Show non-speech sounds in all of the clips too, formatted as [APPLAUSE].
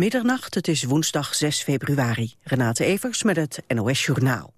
Middernacht, het is woensdag 6 februari. Renate Evers met het NOS Journaal.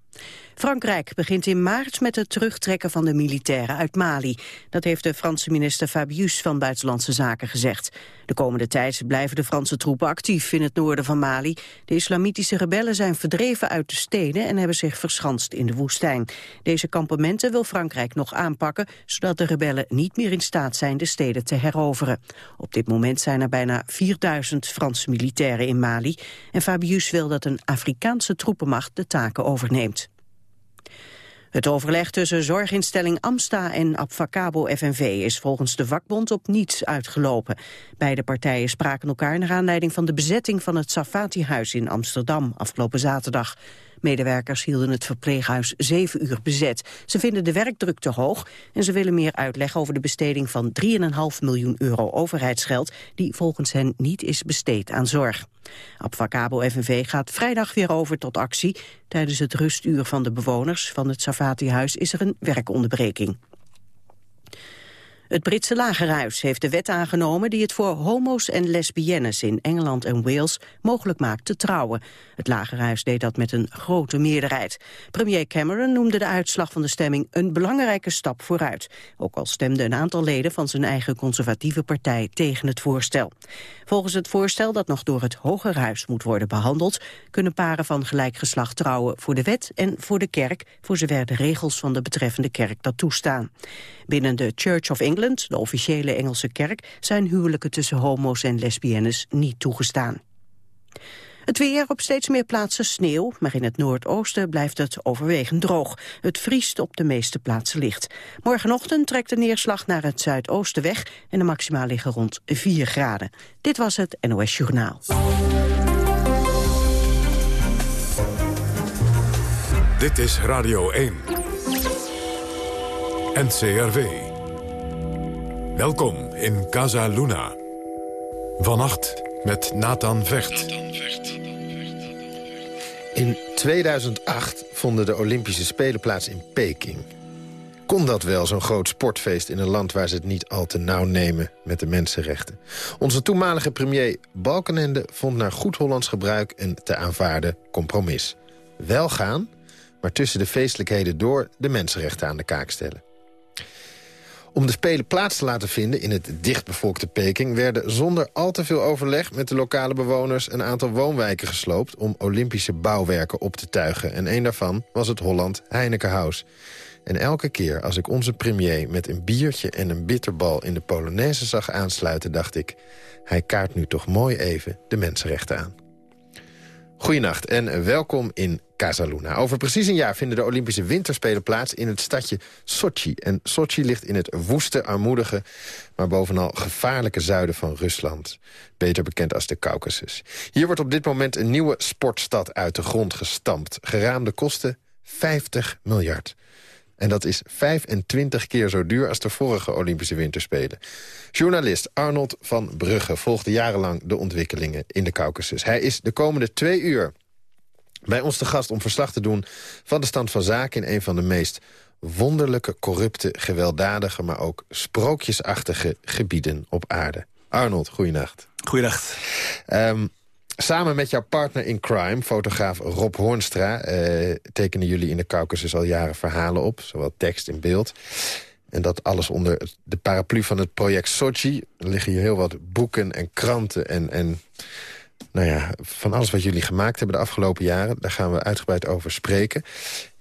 Frankrijk begint in maart met het terugtrekken van de militairen uit Mali. Dat heeft de Franse minister Fabius van Buitenlandse Zaken gezegd. De komende tijd blijven de Franse troepen actief in het noorden van Mali. De islamitische rebellen zijn verdreven uit de steden en hebben zich verschanst in de woestijn. Deze kampementen wil Frankrijk nog aanpakken, zodat de rebellen niet meer in staat zijn de steden te heroveren. Op dit moment zijn er bijna 4000 Franse militairen in Mali en Fabius wil dat een Afrikaanse troepenmacht de taken overneemt. Het overleg tussen zorginstelling Amsta en Abfacabo FNV is volgens de vakbond op niets uitgelopen. Beide partijen spraken elkaar naar aanleiding van de bezetting van het Safati-huis in Amsterdam afgelopen zaterdag. Medewerkers hielden het verpleeghuis zeven uur bezet. Ze vinden de werkdruk te hoog en ze willen meer uitleg over de besteding van 3,5 miljoen euro overheidsgeld die volgens hen niet is besteed aan zorg. Abfacabo FNV gaat vrijdag weer over tot actie. Tijdens het rustuur van de bewoners van het Safati-huis is er een werkonderbreking. Het Britse lagerhuis heeft de wet aangenomen die het voor homo's en lesbiennes in Engeland en Wales mogelijk maakt te trouwen. Het lagerhuis deed dat met een grote meerderheid. Premier Cameron noemde de uitslag van de stemming een belangrijke stap vooruit. Ook al stemden een aantal leden van zijn eigen conservatieve partij tegen het voorstel. Volgens het voorstel dat nog door het Hogerhuis moet worden behandeld, kunnen paren van gelijk geslacht trouwen voor de wet en voor de kerk, voor zover de regels van de betreffende kerk dat toestaan. Binnen de Church of England, de officiële Engelse kerk, zijn huwelijken tussen homo's en lesbiennes niet toegestaan. Het weer op steeds meer plaatsen sneeuw, maar in het noordoosten blijft het overwegend droog. Het vriest op de meeste plaatsen licht. Morgenochtend trekt de neerslag naar het zuidoosten weg en de maxima liggen rond 4 graden. Dit was het NOS Journaal. Dit is Radio 1. NCRV. Welkom in Casa Luna. Vannacht met Nathan Vecht. In 2008 vonden de Olympische Spelen plaats in Peking. Kon dat wel, zo'n groot sportfeest in een land waar ze het niet al te nauw nemen met de mensenrechten? Onze toenmalige premier Balkenende vond naar goed Hollands gebruik een te aanvaarden compromis. Wel gaan, maar tussen de feestelijkheden door de mensenrechten aan de kaak stellen. Om de Spelen plaats te laten vinden in het dichtbevolkte Peking... werden zonder al te veel overleg met de lokale bewoners... een aantal woonwijken gesloopt om Olympische bouwwerken op te tuigen. En een daarvan was het Holland Heinekenhuis. En elke keer als ik onze premier met een biertje en een bitterbal... in de Polonaise zag aansluiten, dacht ik... hij kaart nu toch mooi even de mensenrechten aan. Goedenacht en welkom in Over precies een jaar vinden de Olympische Winterspelen plaats in het stadje Sochi. En Sochi ligt in het woeste, armoedige, maar bovenal gevaarlijke zuiden van Rusland. Beter bekend als de Caucasus. Hier wordt op dit moment een nieuwe sportstad uit de grond gestampt. Geraamde kosten 50 miljard. En dat is 25 keer zo duur als de vorige Olympische Winterspelen. Journalist Arnold van Brugge volgde jarenlang de ontwikkelingen in de Caucasus. Hij is de komende twee uur bij ons te gast om verslag te doen van de stand van zaken... in een van de meest wonderlijke, corrupte, gewelddadige... maar ook sprookjesachtige gebieden op aarde. Arnold, goeienacht. Goeienacht. Um, samen met jouw partner in crime, fotograaf Rob Hoornstra... Uh, tekenen jullie in de Caucasus al jaren verhalen op. Zowel tekst en beeld. En dat alles onder de paraplu van het project Sochi. Er liggen hier heel wat boeken en kranten en... en nou ja, van alles wat jullie gemaakt hebben de afgelopen jaren. Daar gaan we uitgebreid over spreken.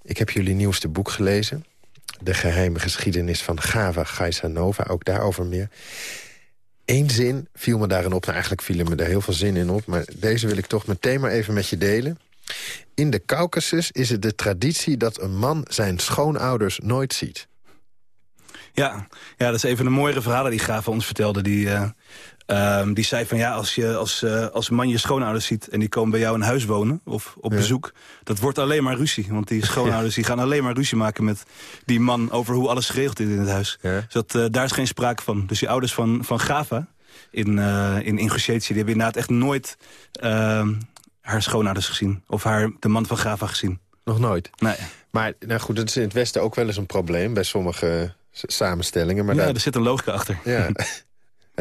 Ik heb jullie nieuwste boek gelezen. De geheime geschiedenis van Gava Gaisanova. Ook daarover meer. Eén zin viel me daarin op. Nou, eigenlijk vielen me daar heel veel zin in op. Maar deze wil ik toch meteen maar even met je delen. In de Caucasus is het de traditie dat een man zijn schoonouders nooit ziet. Ja, ja dat is even een mooiere verhalen die Gava ons vertelde. Die, uh, Um, die zei van ja, als je als, uh, als man je schoonouders ziet... en die komen bij jou in huis wonen of op bezoek... dat wordt alleen maar ruzie. Want die [LAUGHS] schoonouders die gaan alleen maar ruzie maken met die man... over hoe alles geregeld is in het huis. Dus dat, uh, daar is geen sprake van. Dus die ouders van, van Gava in, uh, in Ingushetie... die hebben inderdaad echt nooit ehm, haar schoonouders gezien. Of haar, de man van Gava gezien. Nog nooit? Nee. Maar nou goed, dat is in het Westen ook wel eens een probleem... bij sommige samenstellingen. Maar ja, daar... er zit een logica achter. Ja. [LAUGHS]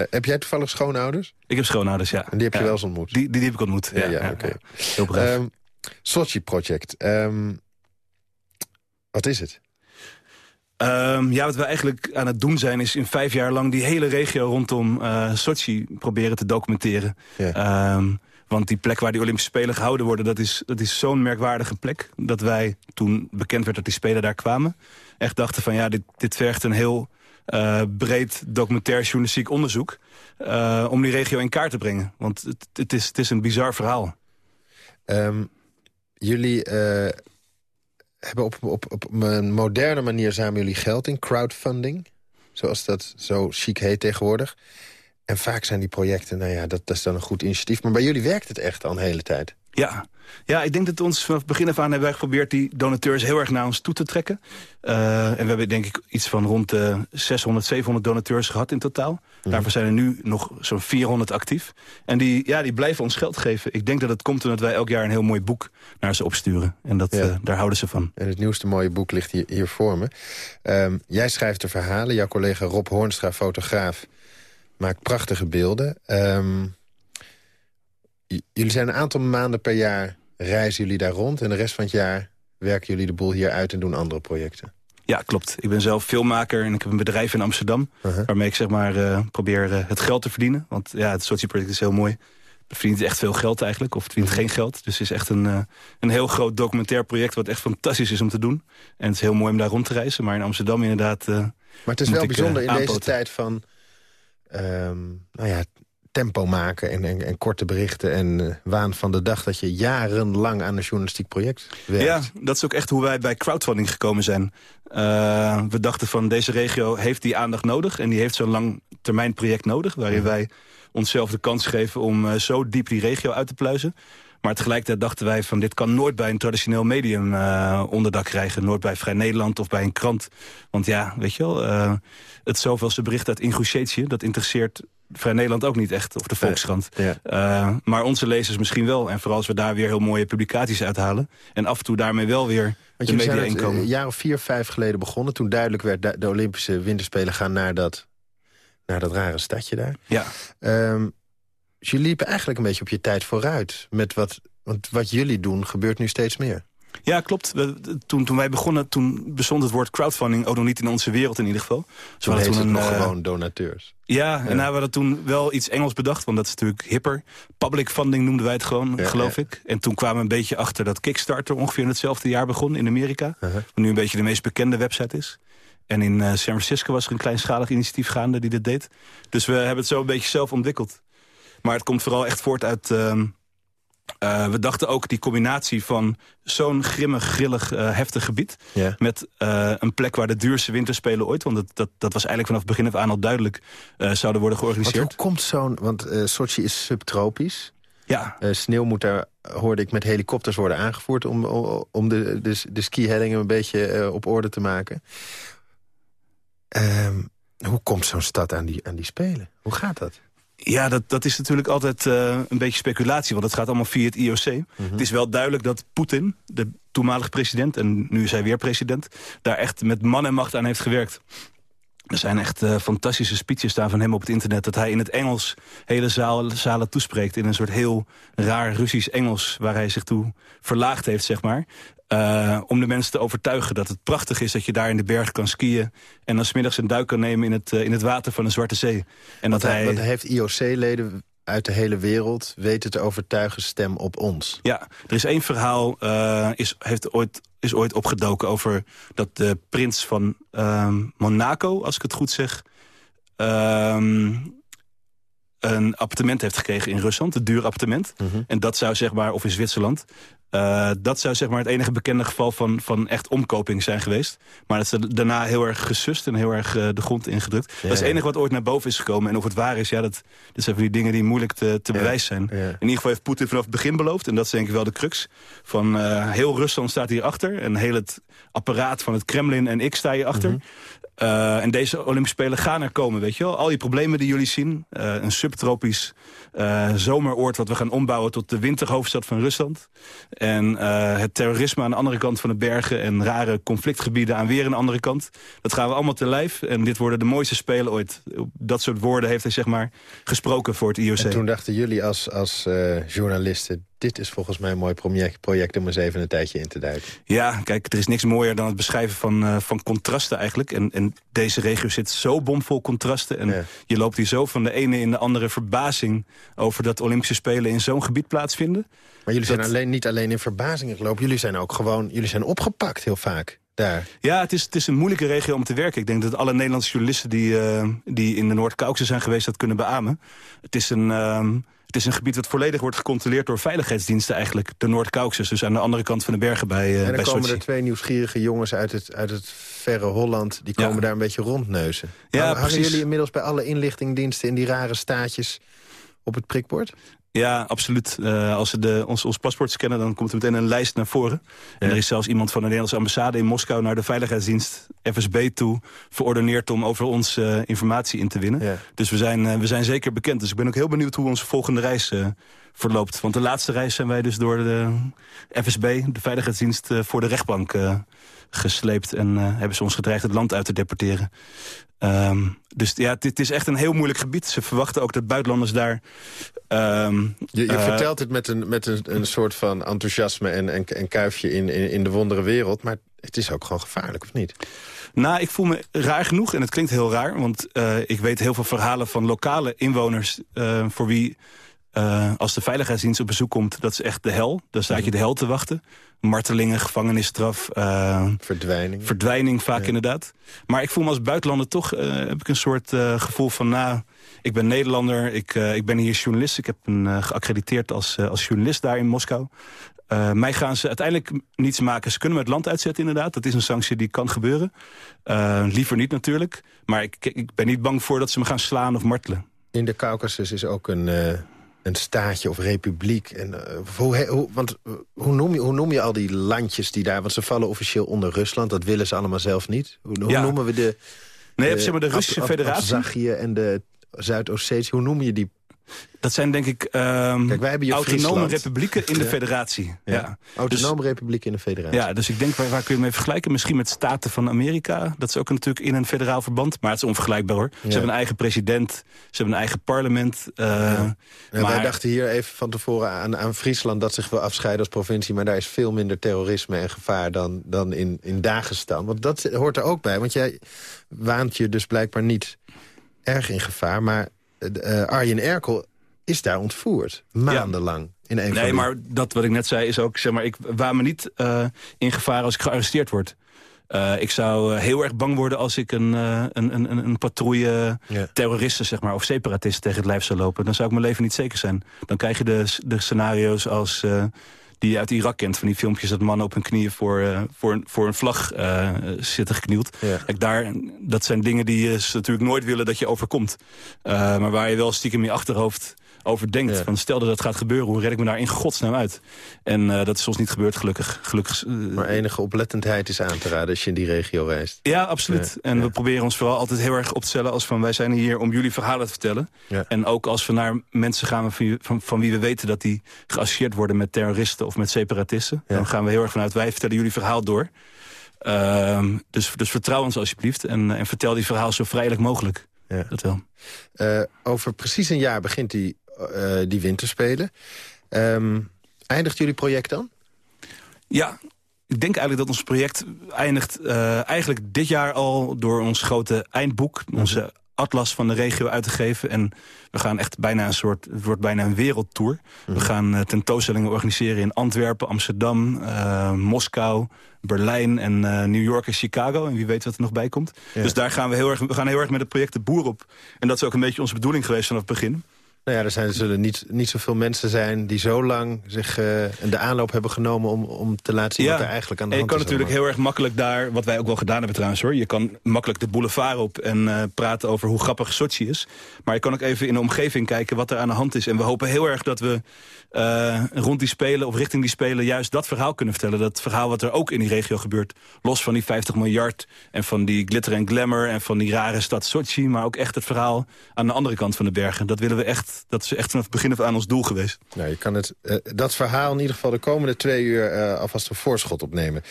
Eh, heb jij toevallig schoonouders? Ik heb schoonouders, ja. En die heb je Ja. wel eens ontmoet? Die, die, heb ik ontmoet. Ja, Ja, ja, ja, oké. Heel braaf. Ehm Sochi Project. Ehm, wat is het? Ehm, ja, wat we eigenlijk aan het doen zijn... is in vijf jaar lang die hele regio rondom eh Sochi proberen te documenteren. Ja. Want die plek waar die Olympische Spelen gehouden worden... dat is, dat is zo'n merkwaardige plek... dat wij, toen bekend werd dat die Spelen daar kwamen... echt dachten van ja, dit, dit vergt een heel breed documentair journalistiek onderzoek... eh, om die regio in kaart te brengen. Want het, het, is, het is een bizar verhaal. Ehm, jullie eh, hebben op, op, op een moderne manier samen jullie geld in crowdfunding. Zoals dat zo chic heet tegenwoordig. En vaak zijn die projecten, nou ja, dat, dat is dan een goed initiatief. Maar bij jullie werkt het echt al een hele tijd. Ja. ja, ik denk dat ons vanaf het begin af aan hebben wij geprobeerd die donateurs heel erg naar ons toe te trekken. Eh, en we hebben denk ik iets van rond de 600, 700 donateurs gehad in totaal. Daarvoor zijn er nu nog zo'n 400 actief. En die, ja, die blijven ons geld geven. Ik denk dat het komt omdat wij elk jaar een heel mooi boek naar ze opsturen. En dat, Ja. eh, daar houden ze van. En het nieuwste mooie boek ligt hier, hier voor me. Ehm, jij schrijft de verhalen. Jouw collega Rob Hoornstra, fotograaf, maakt prachtige beelden. J- jullie zijn een aantal maanden per jaar reizen jullie daar rond. En de rest van het jaar werken jullie de boel hier uit en doen andere projecten. Ja, klopt. Ik ben zelf filmmaker en ik heb een bedrijf in Amsterdam... Uh-huh. waarmee ik zeg maar eh, probeer eh, het geld te verdienen. Want ja, het Sochi-project is heel mooi. Het verdient echt veel geld eigenlijk, of het verdient geen geld. Dus het is echt een, eh, een heel groot documentair project... wat echt fantastisch is om te doen. En het is heel mooi om daar rond te reizen. Maar in Amsterdam inderdaad... Maar het is wel ik, bijzonder in deze tijd van... ehm, nou ja, tempo maken en, en, en korte berichten en eh, waan van de dag... dat je jarenlang aan een journalistiek project werkt. Ja, dat is ook echt hoe wij bij crowdfunding gekomen zijn. Eh, we dachten van deze regio heeft die aandacht nodig... en die heeft zo'n lang termijn project nodig... waarin wij onszelf de kans geven om eh, zo diep die regio uit te pluizen. Maar tegelijkertijd dachten wij van dit kan nooit bij een traditioneel medium eh, onderdak krijgen. Nooit bij Vrij Nederland of bij een krant. Want ja, weet je wel, het zoveelste bericht uit Ingushetie... dat interesseert Vrij Nederland ook niet echt, of de Volkskrant. Ja. Eh, maar onze lezers misschien wel. En vooral als we daar weer heel mooie publicaties uithalen. En af en toe daarmee wel weer Want de media het, inkomen. eh, een jaar of vier, vijf geleden begonnen... toen duidelijk werd dat de Olympische Winterspelen gaan naar dat, naar dat rare stadje daar. Ja, Ehm, dus jullie liepen eigenlijk een beetje op je tijd vooruit. Met wat, want wat jullie doen gebeurt nu steeds meer. Ja klopt. We, toen, toen wij begonnen, toen bestond het woord crowdfunding... ook nog niet in onze wereld in ieder geval. Dus Toen we hadden heette het toen nog eh, gewoon donateurs. Ja, en nou, we hadden toen wel iets Engels bedacht, want dat is natuurlijk hipper. Public funding noemden wij het gewoon, Ja, geloof ja. ik. En toen kwamen we een beetje achter dat Kickstarter ongeveer in hetzelfde jaar begon in Amerika. Uh-huh. Wat nu een beetje de meest bekende website is. En in eh, San Francisco was er een kleinschalig initiatief gaande die dit deed. Dus we hebben het zo een beetje zelf ontwikkeld. Maar het komt vooral echt voort uit... ehm, eh, we dachten ook die combinatie van zo'n grimmig, grillig, eh, heftig gebied... Met eh, een plek waar de duurste winterspelen ooit... want dat, dat, dat was eigenlijk vanaf het begin af aan al duidelijk... zouden worden georganiseerd. hoe komt zo'n... Want Sochi is subtropisch. Ja, sneeuw moet daar, hoorde ik, met helikopters worden aangevoerd... om, om- de, de, de skihellingen een beetje op orde te maken. Ehm, hoe komt zo'n stad aan die, aan die spelen? Hoe gaat dat? Ja dat, dat is natuurlijk altijd eh, een beetje speculatie... want het gaat allemaal via het IOC. Het is wel duidelijk dat Poetin, de toenmalige president... en nu is hij weer president... daar echt met man en macht aan heeft gewerkt. Er zijn echt eh, fantastische speeches staan van hem op het internet... dat hij in het Engels hele zaal, zalen toespreekt... in een soort heel raar Russisch Engels... waar hij zich toe verlaagd heeft, zeg maar. Eh, om de mensen te overtuigen dat het prachtig is... dat je daar in de berg kan skiën... en dan smiddags een duik kan nemen in het, eh, in het water van de Zwarte Zee. En dat Want hij, hij... want hij heeft IOC-leden uit de hele wereld weten te overtuigen stem op ons. Ja, er is één verhaal, eh, is, heeft ooit, is ooit opgedoken over dat de prins van ehm, Monaco, als ik het goed zeg, ehm, een appartement heeft gekregen in Rusland, een duur appartement. En dat zou zeg maar, of in Zwitserland, eh, dat zou zeg maar het enige bekende geval van, van echt omkoping zijn geweest. Maar dat is daarna heel erg gesust en heel erg eh, de grond ingedrukt. dat is het enige wat ooit naar boven is gekomen. En of het waar is, ja, dat, dat zijn van die dingen die moeilijk te, te bewijzen zijn. ja. In ieder geval heeft Poetin vanaf het begin beloofd... en dat is denk ik wel de crux... van eh, heel Rusland staat hierachter... en heel het apparaat van het Kremlin en ik sta hierachter. Uh, en deze Olympische Spelen gaan er komen, weet je wel. Al die problemen die jullie zien. Uh, een subtropisch uh, zomeroord wat we gaan ombouwen tot de winterhoofdstad van Rusland. En het terrorisme aan de andere kant van de bergen... en rare conflictgebieden aan weer de andere kant. Dat gaan we allemaal te lijf. En dit worden de mooiste Spelen ooit. Dat soort woorden heeft hij zeg maar gesproken voor het IOC. En toen dachten jullie als, als journalisten dit is volgens mij een mooi project, project om eens even een tijdje in te duiken. Ja, kijk, er is niks mooier dan het beschrijven van, uh, van contrasten eigenlijk. En, en deze regio zit zo bomvol contrasten. En je loopt hier zo van de ene in de andere verbazing... over dat Olympische Spelen in zo'n gebied plaatsvinden. Maar jullie zijn alleen, niet alleen in verbazing gelopen. Jullie zijn ook gewoon jullie zijn opgepakt heel vaak. Daar. Ja, het is, het is een moeilijke regio om te werken. Ik denk dat alle Nederlandse journalisten die, uh, die in de Noord-Caucasus zijn geweest... dat kunnen beamen. Het is een... Uh, het is een gebied dat volledig wordt gecontroleerd door veiligheidsdiensten eigenlijk. De Noord-Caucasus, dus aan de andere kant van de bergen bij uh, En dan komen er twee nieuwsgierige jongens uit het, uit het verre Holland... die komen daar een beetje rondneuzen. Ja, Hangen precies. jullie inmiddels bij alle inlichtingdiensten... in die rare staatjes op het prikbord? Ja, absoluut. Uh, als ze de, ons, ons paspoort scannen, dan komt er meteen een lijst naar voren. En er is zelfs iemand van de Nederlandse ambassade in Moskou... naar de veiligheidsdienst FSB toe verordeneerd om over ons uh, informatie in te winnen. Ja. Dus we zijn, uh, we zijn zeker bekend. Dus ik ben ook heel benieuwd hoe onze volgende reis verloopt. Want de laatste reis zijn wij dus door de FSB, de veiligheidsdienst... voor de rechtbank gesleept en hebben ze ons gedreigd het land uit te deporteren. Um, dus ja, dit is echt een heel moeilijk gebied. Ze verwachten ook dat buitenlanders daar... Um, je, je uh, vertelt het met, een, met een, een soort van enthousiasme en, en, en kuifje in, in, in de wondere wereld. Maar het is ook gewoon gevaarlijk, of niet? Nou, ik voel me raar genoeg, en het klinkt heel raar... want uh, ik weet heel veel verhalen van lokale inwoners... Voor wie uh, als de veiligheidsdienst op bezoek komt, dat is echt de hel. Dan staat je de hel te wachten. Martelingen, gevangenisstraf. Uh, verdwijning. Verdwijning vaak inderdaad. Maar ik voel me als buitenlander toch, uh, heb ik een soort gevoel van... nou, ik ben Nederlander, ik, ik ben hier journalist. Ik heb een geaccrediteerd als, als journalist daar in Moskou. mij gaan ze uiteindelijk niets maken. Ze kunnen me het land uitzetten inderdaad. Dat is een sanctie die kan gebeuren. liever niet natuurlijk. Maar ik, ik ben niet bang voor dat ze me gaan slaan of martelen. In de Caucasus is ook een een staatje of republiek. En, uh, hoe, hoe, want uh, hoe, noem je, hoe noem je al die landjes die daar... want ze vallen officieel onder Rusland, dat willen ze allemaal zelf niet. Hoe, hoe ja. noemen we de... Nee, de, zeg maar de Russische Federatie. En de Zuidoost-Ossetië, hoe noem je die dat zijn denk ik um, Kijk, wij hebben je autonome republieken in de federatie. Ja. ja. Autonome dus, republieken in de federatie. Ja, dus ik denk, waar, waar kun je mee vergelijken? Misschien met Staten van Amerika. Dat is ook natuurlijk in een federaal verband. Maar het is onvergelijkbaar hoor. Ze hebben een eigen president. Ze hebben een eigen parlement. Uh, ja. maar... Wij dachten hier even van tevoren aan, aan Friesland... dat zich wil afscheiden als provincie. Maar daar is veel minder terrorisme en gevaar dan, dan in, in Dagestan. Want dat hoort er ook bij. Want jij waant je dus blijkbaar niet erg in gevaar. Maar uh, Arjen Erkel is daar ontvoerd. Maandenlang. In een nee, maar dat wat ik net zei is ook... Zeg maar, ik waar me niet uh, in gevaar als ik gearresteerd word. Uh, ik zou heel erg bang worden als ik een, uh, een, een, een patrouille terroristen zeg maar, of separatisten tegen het lijf zou lopen. Dan zou ik mijn leven niet zeker zijn. Dan krijg je de, de scenario's als die je uit Irak kent. Van die filmpjes dat mannen op hun knieën voor, uh, voor, voor een vlag uh, zitten geknield. Ja. Kijk, daar, dat zijn dingen die je natuurlijk nooit willen dat je overkomt. Uh, maar waar je wel stiekem in je achterhoofd over denkt. Van stel dat dat gaat gebeuren, hoe red ik me daar in godsnaam uit? En uh, dat is soms niet gebeurd, gelukkig. gelukkig uh, maar enige oplettendheid is aan te raden als je in die regio reist. Ja, absoluut. Ja. En ja. we proberen ons vooral altijd heel erg op te stellen... als van wij zijn hier om jullie verhalen te vertellen. En ook als we naar mensen gaan van, van, van, wie we weten... dat die geassocieerd worden met terroristen of met separatisten... dan gaan we heel erg vanuit wij vertellen jullie verhaal door... Uh, dus, dus vertrouw ons alsjeblieft en, en vertel die verhaal zo vrijelijk mogelijk. Ja. Dat wel. Uh, over precies een jaar begint die uh, die winterspelen. Um, eindigt jullie project dan? Ja, ik denk eigenlijk dat ons project eindigt uh, eigenlijk dit jaar al... door ons grote eindboek, onze atlas van de regio uit te geven. En we gaan echt bijna een soort, het wordt bijna een wereldtour. We mhm. gaan uh, tentoonstellingen organiseren in Antwerpen, Amsterdam, uh, Moskou, Berlijn en uh, New York en Chicago. En wie weet wat er nog bij komt. Ja. Dus daar gaan we heel erg, we gaan heel erg met het project de boer op. En dat is ook een beetje onze bedoeling geweest vanaf het begin. Nou ja, er, zijn, er zullen niet, niet zoveel mensen zijn die zo lang zich uh, de aanloop hebben genomen... om, om te laten zien wat er eigenlijk aan de hand is. Je kan natuurlijk heel erg makkelijk daar, wat wij ook wel gedaan hebben trouwens hoor... je kan makkelijk de boulevard op en uh, praten over hoe grappig Sochi is. Maar je kan ook even in de omgeving kijken wat er aan de hand is. En we hopen heel erg dat we uh, rond die spelen of richting die spelen... juist dat verhaal kunnen vertellen. Dat verhaal wat er ook in die regio gebeurt. Los van die 50 miljard en van die glitter en glamour... en van die rare stad Sochi. Maar ook echt het verhaal aan de andere kant van de bergen. Dat willen we echt, dat is echt vanaf het begin af aan ons doel geweest. Nou, je kan het, uh, dat verhaal in ieder geval de komende twee uur... Uh, alvast een voorschot opnemen.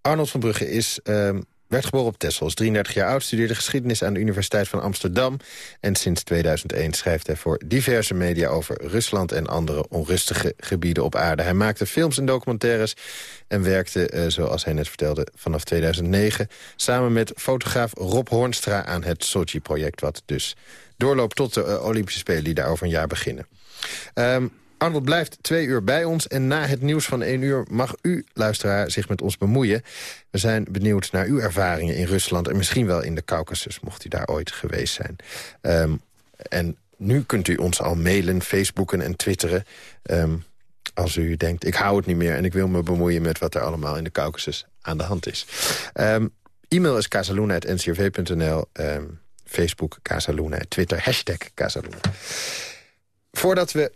Arnold van Brugge is... Uh, werd geboren op Texel, is 33 jaar oud, studeerde geschiedenis aan de Universiteit van Amsterdam. En sinds 2001 schrijft hij voor diverse media over Rusland en andere onrustige gebieden op aarde. Hij maakte films en documentaires en werkte, uh, zoals hij net vertelde, vanaf 2009... samen met fotograaf Rob Hoornstra aan het Sochi-project... wat dus doorloopt tot de uh, Olympische Spelen die daar over een jaar beginnen. Um, Arnold blijft twee uur bij ons en na het nieuws van één uur mag u, luisteraar, zich met ons bemoeien. We zijn benieuwd naar uw ervaringen in Rusland en misschien wel in de Caucasus, mocht u daar ooit geweest zijn. Um, en nu kunt u ons al mailen, facebooken en twitteren. Um, als u denkt, ik hou het niet meer en ik wil me bemoeien met wat er allemaal in de Caucasus aan de hand is. Um, e-mail is casaluna.ncrv.nl, Facebook Casaluna, Twitter hashtag Casaluna. Voordat we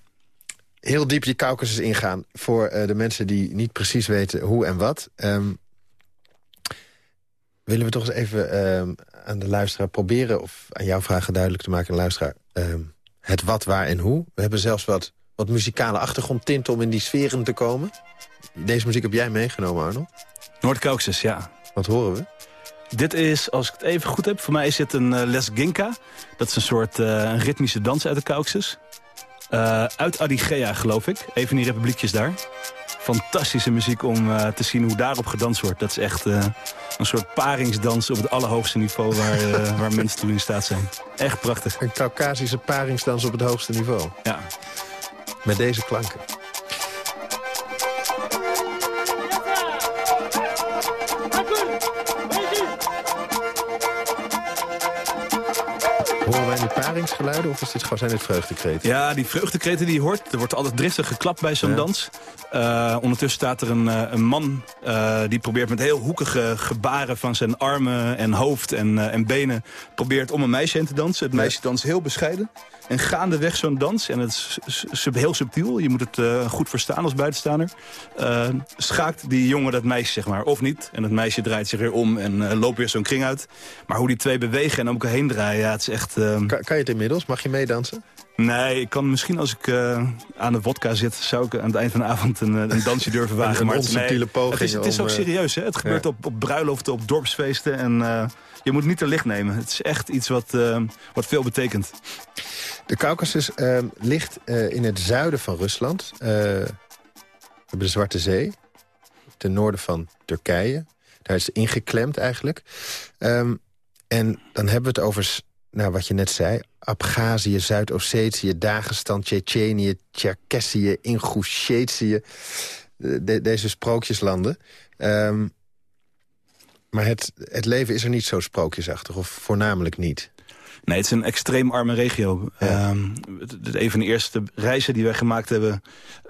heel diep die Caucasus ingaan... voor uh, de mensen die niet precies weten hoe en wat... Um, willen we toch eens even um, aan de luisteraar proberen... of aan jouw vragen duidelijk te maken, luisteraar... Um, het wat, waar en hoe. We hebben zelfs wat, wat muzikale achtergrondtinten om in die sferen te komen. Deze muziek heb jij meegenomen, Arnold? Noord-Caucasus, ja. Wat horen we? Dit is, als ik het even goed heb, voor mij is dit een uh, Les Ginka. Dat is een soort uh, een ritmische dans uit de Caucasus. Uh, uit Adigea, geloof ik. Even die republiekjes daar. Fantastische muziek om uh, te zien hoe daarop gedanst wordt. Dat is echt een soort paringsdans op het allerhoogste niveau... waar, [LAUGHS] waar mensen toe in staat zijn. Echt prachtig. Een Caucasische paringsdans op het hoogste niveau. Ja. Met deze klanken. Horen wij nu paringsgeluiden of is dit, zijn dit vreugdekreten? Ja, die vreugdekreten die je hoort. Er wordt altijd driftig geklapt bij zo'n ja. dans. Uh, ondertussen staat er een, uh, een man uh, die probeert met heel hoekige gebaren van zijn armen en hoofd en, en benen... probeert om een meisje heen te dansen. Het meisje danst heel bescheiden. En gaandeweg zo'n dans, en het is heel subtiel... je moet het uh, goed verstaan als buitenstaander... Uh, schaakt die jongen dat meisje, zeg maar, of niet. En het meisje draait zich weer om en uh, loopt weer zo'n kring uit. Maar hoe die twee bewegen en om elkaar heen draaien, ja, het is echt... Kan, kan je het inmiddels? Mag je meedansen? Nee, ik kan misschien als ik uh, aan de vodka zit... zou ik aan het eind van de avond een, een dansje durven [LAUGHS] wagen. een maar het, nee, poging het is, het is ook serieus, hè? Het gebeurt ja. op, op bruiloften, op dorpsfeesten en... Uh, je moet niet te licht nemen. Het is echt iets wat, uh, wat veel betekent. De Caucasus ligt in het zuiden van Rusland. we hebben de Zwarte Zee. Ten noorden van Turkije. Daar is het ingeklemd eigenlijk. Um, en dan hebben we het over, nou, wat je net zei... Abhazie, Zuid-Ossetië, Dagestan, Tsjetsjenië, Tsjerkessië, Ingusjetië. De, deze sprookjeslanden. Um, maar het, het leven is er niet zo sprookjesachtig, of voornamelijk niet. Nee, het is een extreem arme regio. Ja. Um, een van de eerste reizen die wij gemaakt hebben...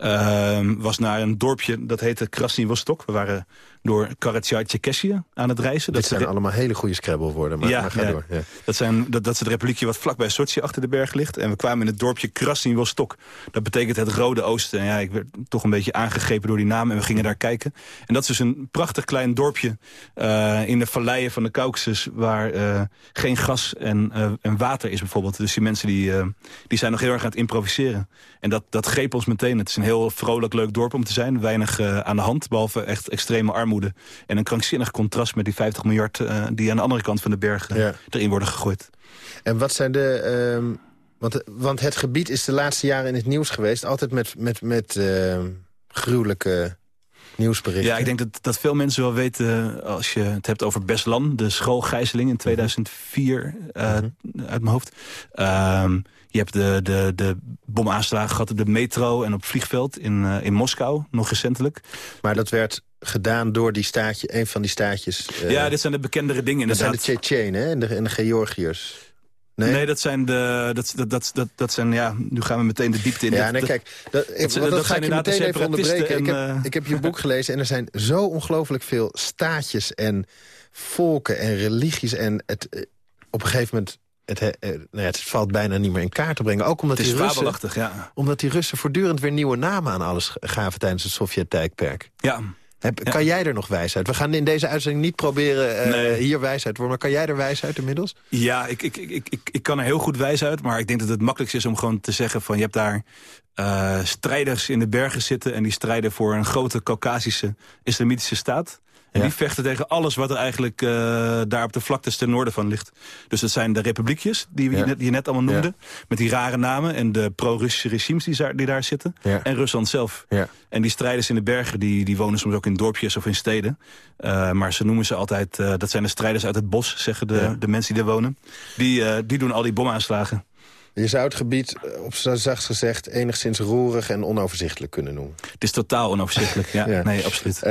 Um, was naar een dorpje, dat heette Krasny Vostok. We waren door Karachay-Tjerkessië aan het reizen. Dit dat zijn allemaal hele goede scrabblewoorden, maar, ja, maar ga ja. door. Ja. Dat, zijn, dat, dat is het republiekje wat vlakbij Sochi achter de berg ligt. En we kwamen in het dorpje Krasny Vostok. Dat betekent het Rode Oosten. En ja, ik werd toch een beetje aangegrepen door die naam en we gingen daar kijken. En dat is dus een prachtig klein dorpje uh, in de valleien van de Caucasus... waar uh, geen gas en, uh, en water is bijvoorbeeld. Dus die mensen die, die zijn nog heel erg aan het improviseren. En dat, dat greep ons meteen. Het is een heel vrolijk, leuk dorp om te zijn. Weinig aan de hand, behalve echt extreme armoede. En een krankzinnig contrast met die 50 miljard... Uh, die aan de andere kant van de berg ja. erin worden gegooid. En wat zijn de... Uh, want, want het gebied is de laatste jaren in het nieuws geweest. Altijd met, met, met gruwelijke nieuwsberichten. Ja, ik denk dat, dat veel mensen wel weten... als je het hebt over Beslan, de schoolgijzeling in 2004... Mm -hmm. uit mijn hoofd... Um, je hebt de, de, de bomaanslagen gehad op de metro en op het vliegveld in, uh, in Moskou, nog recentelijk. Maar dat werd gedaan door die staatje, een van die staatjes. Uh, ja, dit zijn de bekendere dingen dat zijn de Tsjetsjenen en de, en de Georgiërs. Nee? nee, dat zijn de. Dat, dat, dat, dat, dat zijn, ja, nu gaan we meteen de diepte in. Ja, nee, kijk, dat, dat, dat, dat ga ik je meteen even onderbreken. En, ik, heb, ik heb je boek [LAUGHS] gelezen en er zijn zo ongelooflijk veel staatjes en volken en religies. En het, eh, op een gegeven moment het, nou ja, het, valt bijna niet meer in kaart te brengen. Ook omdat het is die Russen, ja. Omdat die Russen voortdurend weer nieuwe namen aan alles gaven tijdens het Sovjet-tijdperk. Ja, heb, Kan jij er nog wijs uit? We gaan in deze uitzending niet proberen uh, hier wijs uit te worden. Maar kan jij er wijs uit inmiddels? Ja, ik, ik, ik, ik, ik kan er heel goed wijs uit. Maar ik denk dat het makkelijkst is om gewoon te zeggen... van je hebt daar uh, strijders in de bergen zitten... en die strijden voor een grote Caucasische islamitische staat. En die vechten tegen alles wat er eigenlijk uh, daar op de vlaktes ten noorden van ligt. Dus dat zijn de republiekjes, die, je, net, die je net allemaal noemde. Met die rare namen en de pro-Russische regimes die daar, die daar zitten. En Rusland zelf. En die strijders in de bergen, die, die wonen soms ook in dorpjes of in steden. Uh, maar ze noemen ze altijd, uh, dat zijn de strijders uit het bos, zeggen de, de mensen die daar wonen. Die, die doen al die bomaanslagen. Je zou het gebied, op zacht gezegd, enigszins roerig en onoverzichtelijk kunnen noemen. Het is totaal onoverzichtelijk, ja. [LAUGHS] Nee, absoluut.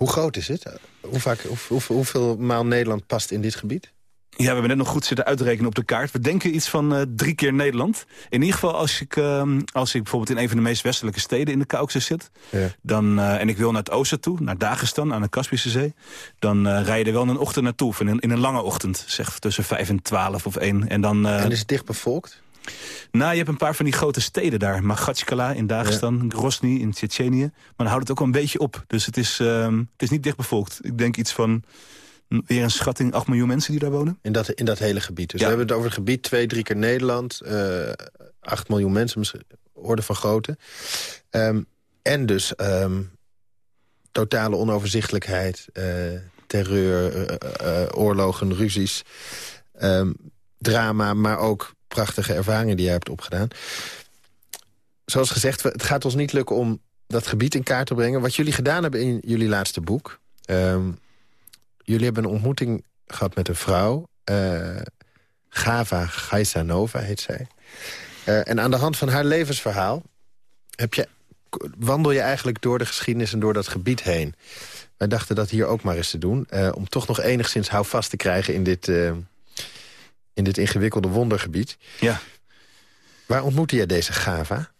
Hoe groot is het? Hoe vaak, hoe, hoeveel maal Nederland past in dit gebied? Ja, we hebben net nog goed zitten uitrekenen op de kaart. We denken iets van uh, drie keer Nederland. In ieder geval als ik, uh, als ik bijvoorbeeld in een van de meest westelijke steden in de Caucasus zit... Ja. Dan, uh, en ik wil naar het oosten toe, naar Dagestan, aan de Kaspische Zee... dan rij je er wel een ochtend naartoe, in een, in een lange ochtend. Zeg tussen vijf en twaalf of één. En, dan, en is het dicht bevolkt? Nou, je hebt een paar van die grote steden daar. Magatskala in Dagestan, ja. Grozny in Tsjetsjenië. Maar dan houdt het ook wel een beetje op. Dus het is, um, het is niet dicht bevolkt. Ik denk iets van weer een schatting 8 miljoen mensen die daar wonen. In dat, in dat hele gebied. Dus ja. we hebben het over het gebied twee, drie keer Nederland. Uh, eh, 8 miljoen mensen, misschien orde van grootte. Um, en dus um, totale onoverzichtelijkheid, uh, terreur, uh, oorlogen, ruzies, drama, maar ook prachtige ervaringen die jij hebt opgedaan. Zoals gezegd, het gaat ons niet lukken om dat gebied in kaart te brengen. Wat jullie gedaan hebben in jullie laatste boek... Um, jullie hebben een ontmoeting gehad met een vrouw. Uh, Gava Gaisanova heet zij. Uh, en aan de hand van haar levensverhaal... Heb je, wandel je eigenlijk door de geschiedenis en door dat gebied heen. Wij dachten dat hier ook maar eens te doen. Uh, om toch nog enigszins houvast te krijgen in dit in dit ingewikkelde wondergebied. Ja. Waar ontmoette jij deze Gava?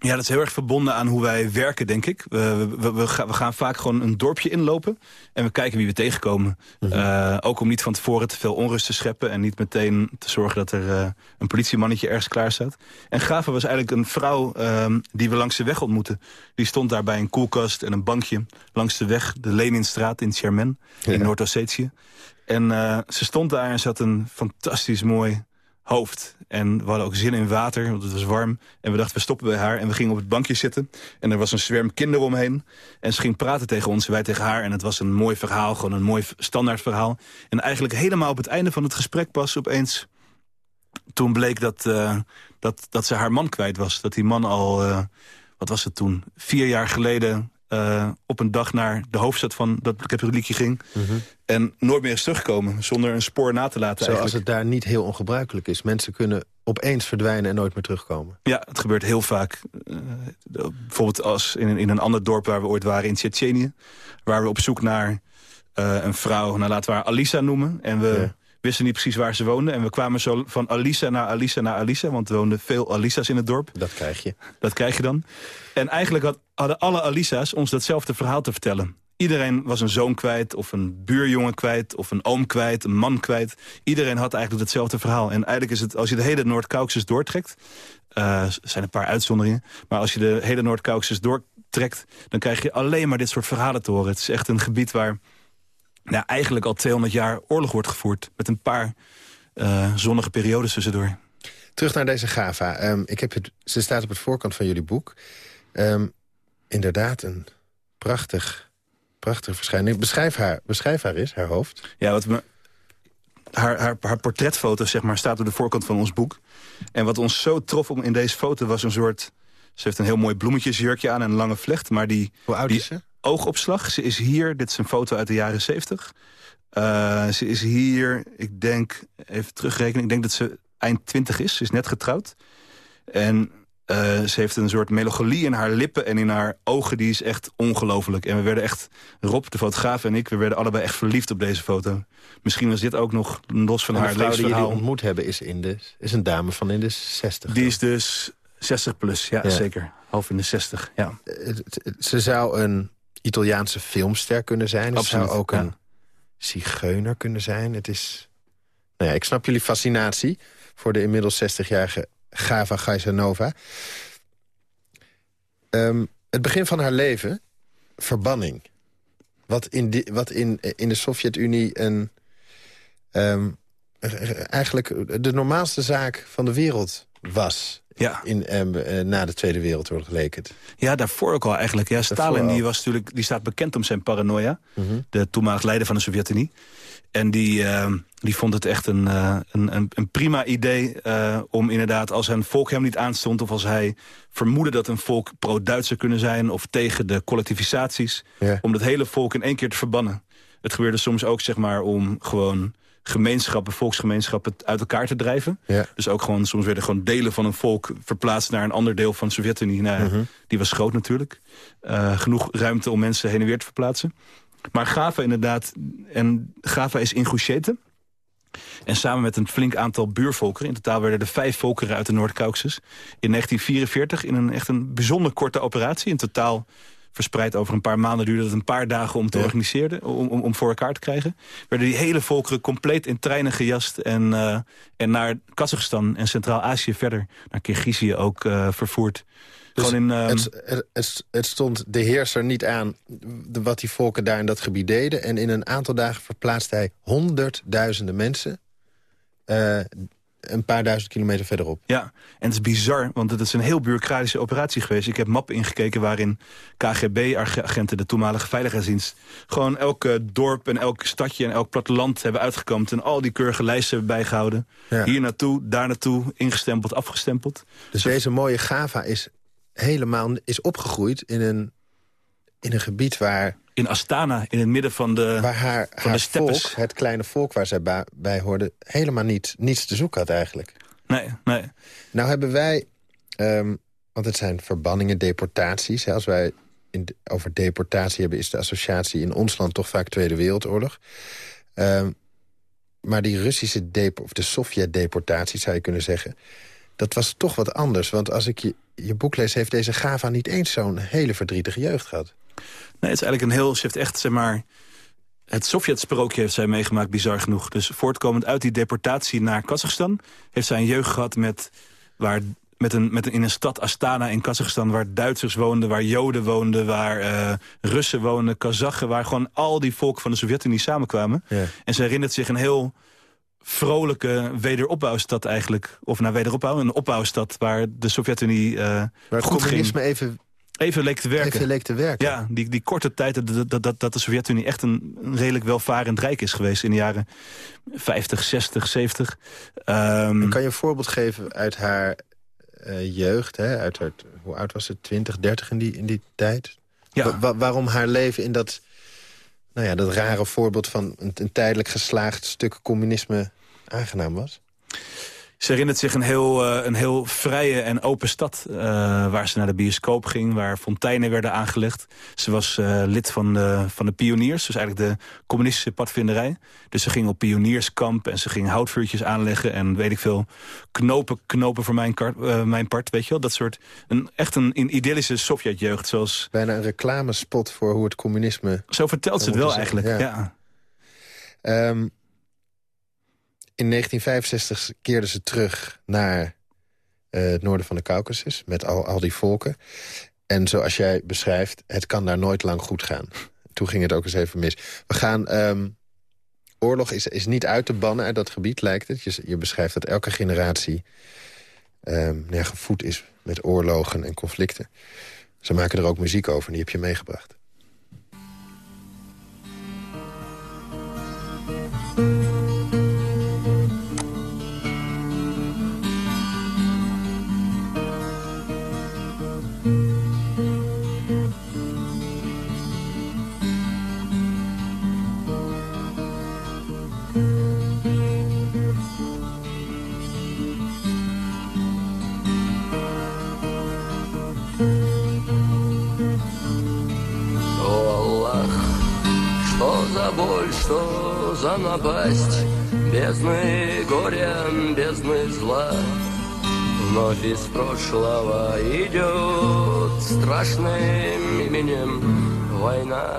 Ja, dat is heel erg verbonden aan hoe wij werken, denk ik. We, we, we, gaan, we gaan vaak gewoon een dorpje inlopen en we kijken wie we tegenkomen. Mm ook om niet van tevoren te veel onrust te scheppen... en niet meteen te zorgen dat er uh, een politiemannetje ergens klaar staat. En Gava was eigenlijk een vrouw uh, die we langs de weg ontmoeten. Die stond daar bij een koelkast en een bankje langs de weg... de Leninstraat in Tjermen, in Noord-Ossetië. En uh, ze stond daar en ze had een fantastisch mooi hoofd. En we hadden ook zin in water, want het was warm. En we dachten, we stoppen bij haar en we gingen op het bankje zitten. En er was een zwerm kinderen omheen. En ze ging praten tegen ons, wij tegen haar. En het was een mooi verhaal, gewoon een mooi standaard verhaal. En eigenlijk helemaal op het einde van het gesprek pas opeens... toen bleek dat, uh, dat, dat ze haar man kwijt was. Dat die man al, uh, wat was het toen, vier jaar geleden uh, op een dag naar de hoofdstad van dat republiekje ging. Mm -hmm. En nooit meer is teruggekomen, zonder een spoor na te laten. Zoals het daar niet heel ongebruikelijk is. Mensen kunnen opeens verdwijnen en nooit meer terugkomen. Ja, het gebeurt heel vaak. Uh, bijvoorbeeld als in, in een ander dorp waar we ooit waren, in Tsjetsjenië. Waar we op zoek naar uh, een vrouw, nou laten we haar Alisa noemen. En we... Ja wisten niet precies waar ze woonden. En we kwamen zo van Alisa naar Alisa naar Alisa. Want er woonden veel Alisa's in het dorp. Dat krijg je. Dat krijg je dan. En eigenlijk had, hadden alle Alisa's ons datzelfde verhaal te vertellen. Iedereen was een zoon kwijt, of een buurjongen kwijt... of een oom kwijt, een man kwijt. Iedereen had eigenlijk hetzelfde verhaal. En eigenlijk is het, als je de hele Noord-Caucasus doortrekt... Uh, er zijn een paar uitzonderingen... maar als je de hele Noord-Caucasus doortrekt... dan krijg je alleen maar dit soort verhalen te horen. Het is echt een gebied waar nou, eigenlijk al 200 jaar oorlog wordt gevoerd. Met een paar uh, zonnige periodes tussendoor. Terug naar deze Gava. Um, ik heb het, ze staat op het voorkant van jullie boek. Um, inderdaad, een prachtig, prachtig verschijning. Beschrijf haar, beschrijf haar eens, haar hoofd. Ja, wat me, haar, haar, haar portretfoto zeg maar, staat op de voorkant van ons boek. En wat ons zo trof om in deze foto was een soort... Ze heeft een heel mooi bloemetjesjurkje aan en een lange vlecht. Maar die, Hoe oud die, is ze? Oogopslag. Ze is hier, dit is een foto uit de jaren 70. Uh, ze is hier, ik denk, even terugrekenen... ik denk dat ze eind 20 is. Ze is net getrouwd. En Uh, ze heeft een soort melancholie in haar lippen en in haar ogen. Die is echt ongelooflijk. En we werden echt, Rob, de fotograaf en ik... we werden allebei echt verliefd op deze foto. Misschien was dit ook nog los van en haar levensverhaal. die jullie ontmoet hebben is, in de, is een dame van in de 60. Die is dus 60 plus, ja, zeker. Half in de 60, ja. Ze zou een Italiaanse filmster kunnen zijn. Het zou ook een zigeuner kunnen zijn. Het is... Nou ja, ik snap jullie fascinatie voor de inmiddels 60-jarige Gava Gaisanova. Um, het begin van haar leven, verbanning. Wat in, die, wat in, in de Sovjet-Unie een... Um, eigenlijk de normaalste zaak van de wereld was. Ja. In, uh, na de Tweede Wereldoorlog leek het. Ja, daarvoor ook al eigenlijk. Ja, Stalin die was natuurlijk, die staat bekend om zijn paranoia. Mhm. De toenmalig leider van de Sovjet-Unie. En die, uh, die vond het echt een, uh, een, een, prima idee uh, om inderdaad... als een volk hem niet aanstond of als hij vermoedde dat een volk pro-Duits zou kunnen zijn... of tegen de collectivisaties, om dat hele volk in één keer te verbannen. Het gebeurde soms ook zeg maar om gewoon gemeenschappen, volksgemeenschappen uit elkaar te drijven. Ja. Dus ook gewoon, soms werden gewoon delen van een volk verplaatst naar een ander deel van de Sovjet-Unie. Nou, mhm. Die was groot natuurlijk. Uh, genoeg ruimte om mensen heen en weer te verplaatsen. Maar Gava inderdaad, en Gava is Ingusjeten. En samen met een flink aantal buurvolkeren... in totaal werden er vijf volkeren uit de Noord-Caucasus... in 1944 in een echt een bijzonder korte operatie. In totaal verspreid over een paar maanden duurde het een paar dagen om te organiseren, om, om, om voor elkaar te krijgen. Werden die hele volkeren compleet in treinen gejast en, uh, en naar Kazachstan en Centraal-Azië verder, naar Kirgizië ook uh, vervoerd. Dus in, um... het, het, het, stond de heerser niet aan de, wat die volken daar in dat gebied deden. En in een aantal dagen verplaatst hij honderdduizenden mensen... Uh, een paar duizend kilometer verderop. Ja, en het is bizar, want het is een heel bureaucratische operatie geweest. Ik heb mappen ingekeken waarin KGB-agenten, de toenmalige veiligheidsdienst... gewoon elk dorp en elk stadje en elk platteland hebben uitgekampt... en al die keurige lijsten hebben bijgehouden. Hier naartoe, daar naartoe, ingestempeld, afgestempeld. Dus deze mooie Gava is helemaal is opgegroeid in een, in een gebied waar... In Astana, in het midden van de, waar haar, van haar de volk, het kleine volk waar zij bij hoorde... helemaal niet, niets te zoeken had eigenlijk. Nee, nee. Nou hebben wij... Um, want het zijn verbanningen, deportaties. Als wij in, over deportatie hebben... is de associatie in ons land toch vaak Tweede Wereldoorlog. Um, maar die Russische of de Sovjet-deportatie zou je kunnen zeggen... dat was toch wat anders. Want als ik je je boek leest, heeft deze Gava niet eens zo'n hele verdrietige jeugd gehad. Nee, het is eigenlijk een heel... Ze heeft echt, zeg maar... Het Sovjet-sprookje heeft zij meegemaakt, bizar genoeg. Dus voortkomend uit die deportatie naar Kazachstan... heeft zij een jeugd gehad met, waar, met een, met een, in een stad Astana in Kazachstan... waar Duitsers woonden, waar Joden woonden, waar uh, Russen woonden, Kazachen... waar gewoon al die volken van de Sovjet-Unie samenkwamen. Ja. En ze herinnert zich een heel vrolijke wederopbouwstad eigenlijk. Of naar wederopbouw, een opbouwstad waar de Sovjet-Unie uh, waar het goed communisme ging. even... Even leek te werken. Even leek te werken. Ja, die, die korte tijd dat, dat, dat de Sovjet-Unie echt een, redelijk welvarend rijk is geweest... in de jaren 50, 60, 70. Um, kan je een voorbeeld geven uit haar uh, jeugd? Hè? Uit haar, hoe oud was ze? 20, 30 in die, in die tijd? Ja. Wa waarom haar leven in dat, nou ja, dat rare voorbeeld van een, een tijdelijk geslaagd stuk communisme aangenaam was? Ze herinnert zich een heel, uh, een heel vrije en open stad... Uh, waar ze naar de bioscoop ging, waar fonteinen werden aangelegd. Ze was uh, lid van de, van de pioniers, dus eigenlijk de communistische padvinderij. Dus ze ging op pionierskamp en ze ging houtvuurtjes aanleggen... en weet ik veel, knopen, knopen voor mijn, kart, mijn part, weet je wel. Dat soort, een, echt een, een idyllische Sovjetjeugd, zoals... Bijna een reclamespot voor hoe het communisme... Zo vertelt ze het wel eigenlijk, ja. ja. Um, in 1965 keerden ze terug naar uh, het noorden van de Caucasus... met al, al die volken. En zoals jij beschrijft, het kan daar nooit lang goed gaan. Toen ging het ook eens even mis. We gaan... Um, oorlog is, is niet uit te bannen uit dat gebied, lijkt het. Je, je beschrijft dat elke generatie um, ja, gevoed is met oorlogen en conflicten. Ze maken er ook muziek over die heb je meegebracht. За напасть. Бездны горя, бездны зла. Вновь из прошлого идет Страшным именем война.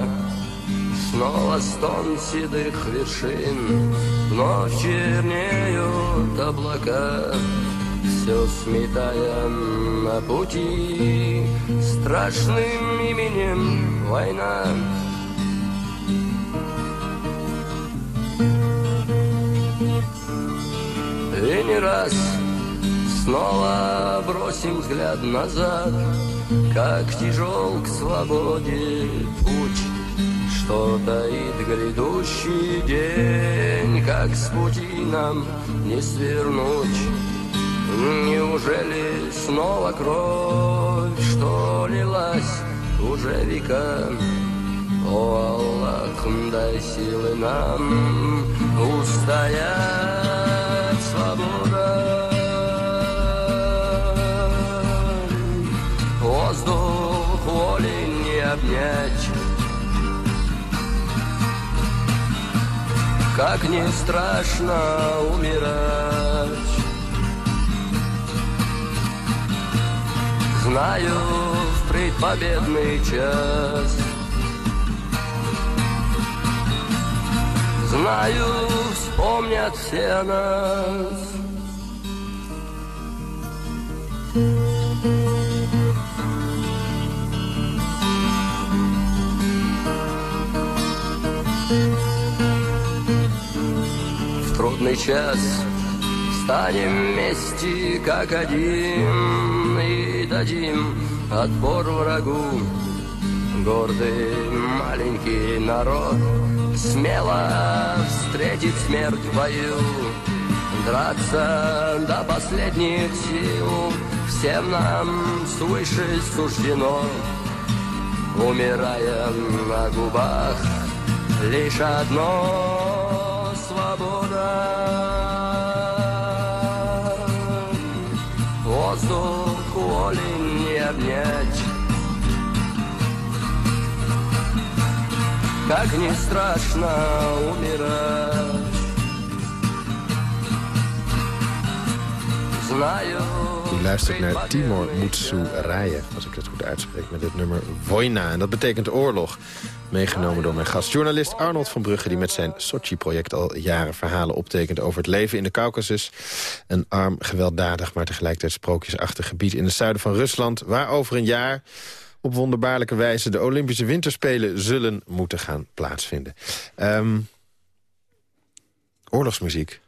Снова стон седых вершин. Вновь чернеют облака. Все сметая на пути. Страшным именем война И не раз снова бросим взгляд назад, Как тяжел к свободе путь, Что таит грядущий день, Как с пути нам не свернуть. Неужели снова кровь, что лилась уже века? О, Аллах, дай силы нам устоять свобода. Воздух воли не обнять. Как не страшно умирать. Знаю в предпобедный час Знаю, вспомнят все нас. В трудный час станем вместе как один и дадим отпор врагу. Гордый маленький народ Смело встретить смерть в бою Драться до последних сил. Всем нам свыше суждено. Умирая на губах. Лишь одно свобода. Воздух воли не обнять. Как не страшно умирать. U luistert naar Timor Mutsuraya, als ik het goed uitspreek, met het nummer Voina. En dat betekent oorlog. Meegenomen door mijn gastjournalist Arnold van Brugge... die met zijn Sochi-project al jaren verhalen optekent over het leven in de Caucasus. Een arm, gewelddadig, maar tegelijkertijd sprookjesachtig gebied in het zuiden van Rusland... waar over een jaar op wonderbaarlijke wijze de Olympische Winterspelen zullen moeten gaan plaatsvinden. Um, oorlogsmuziek.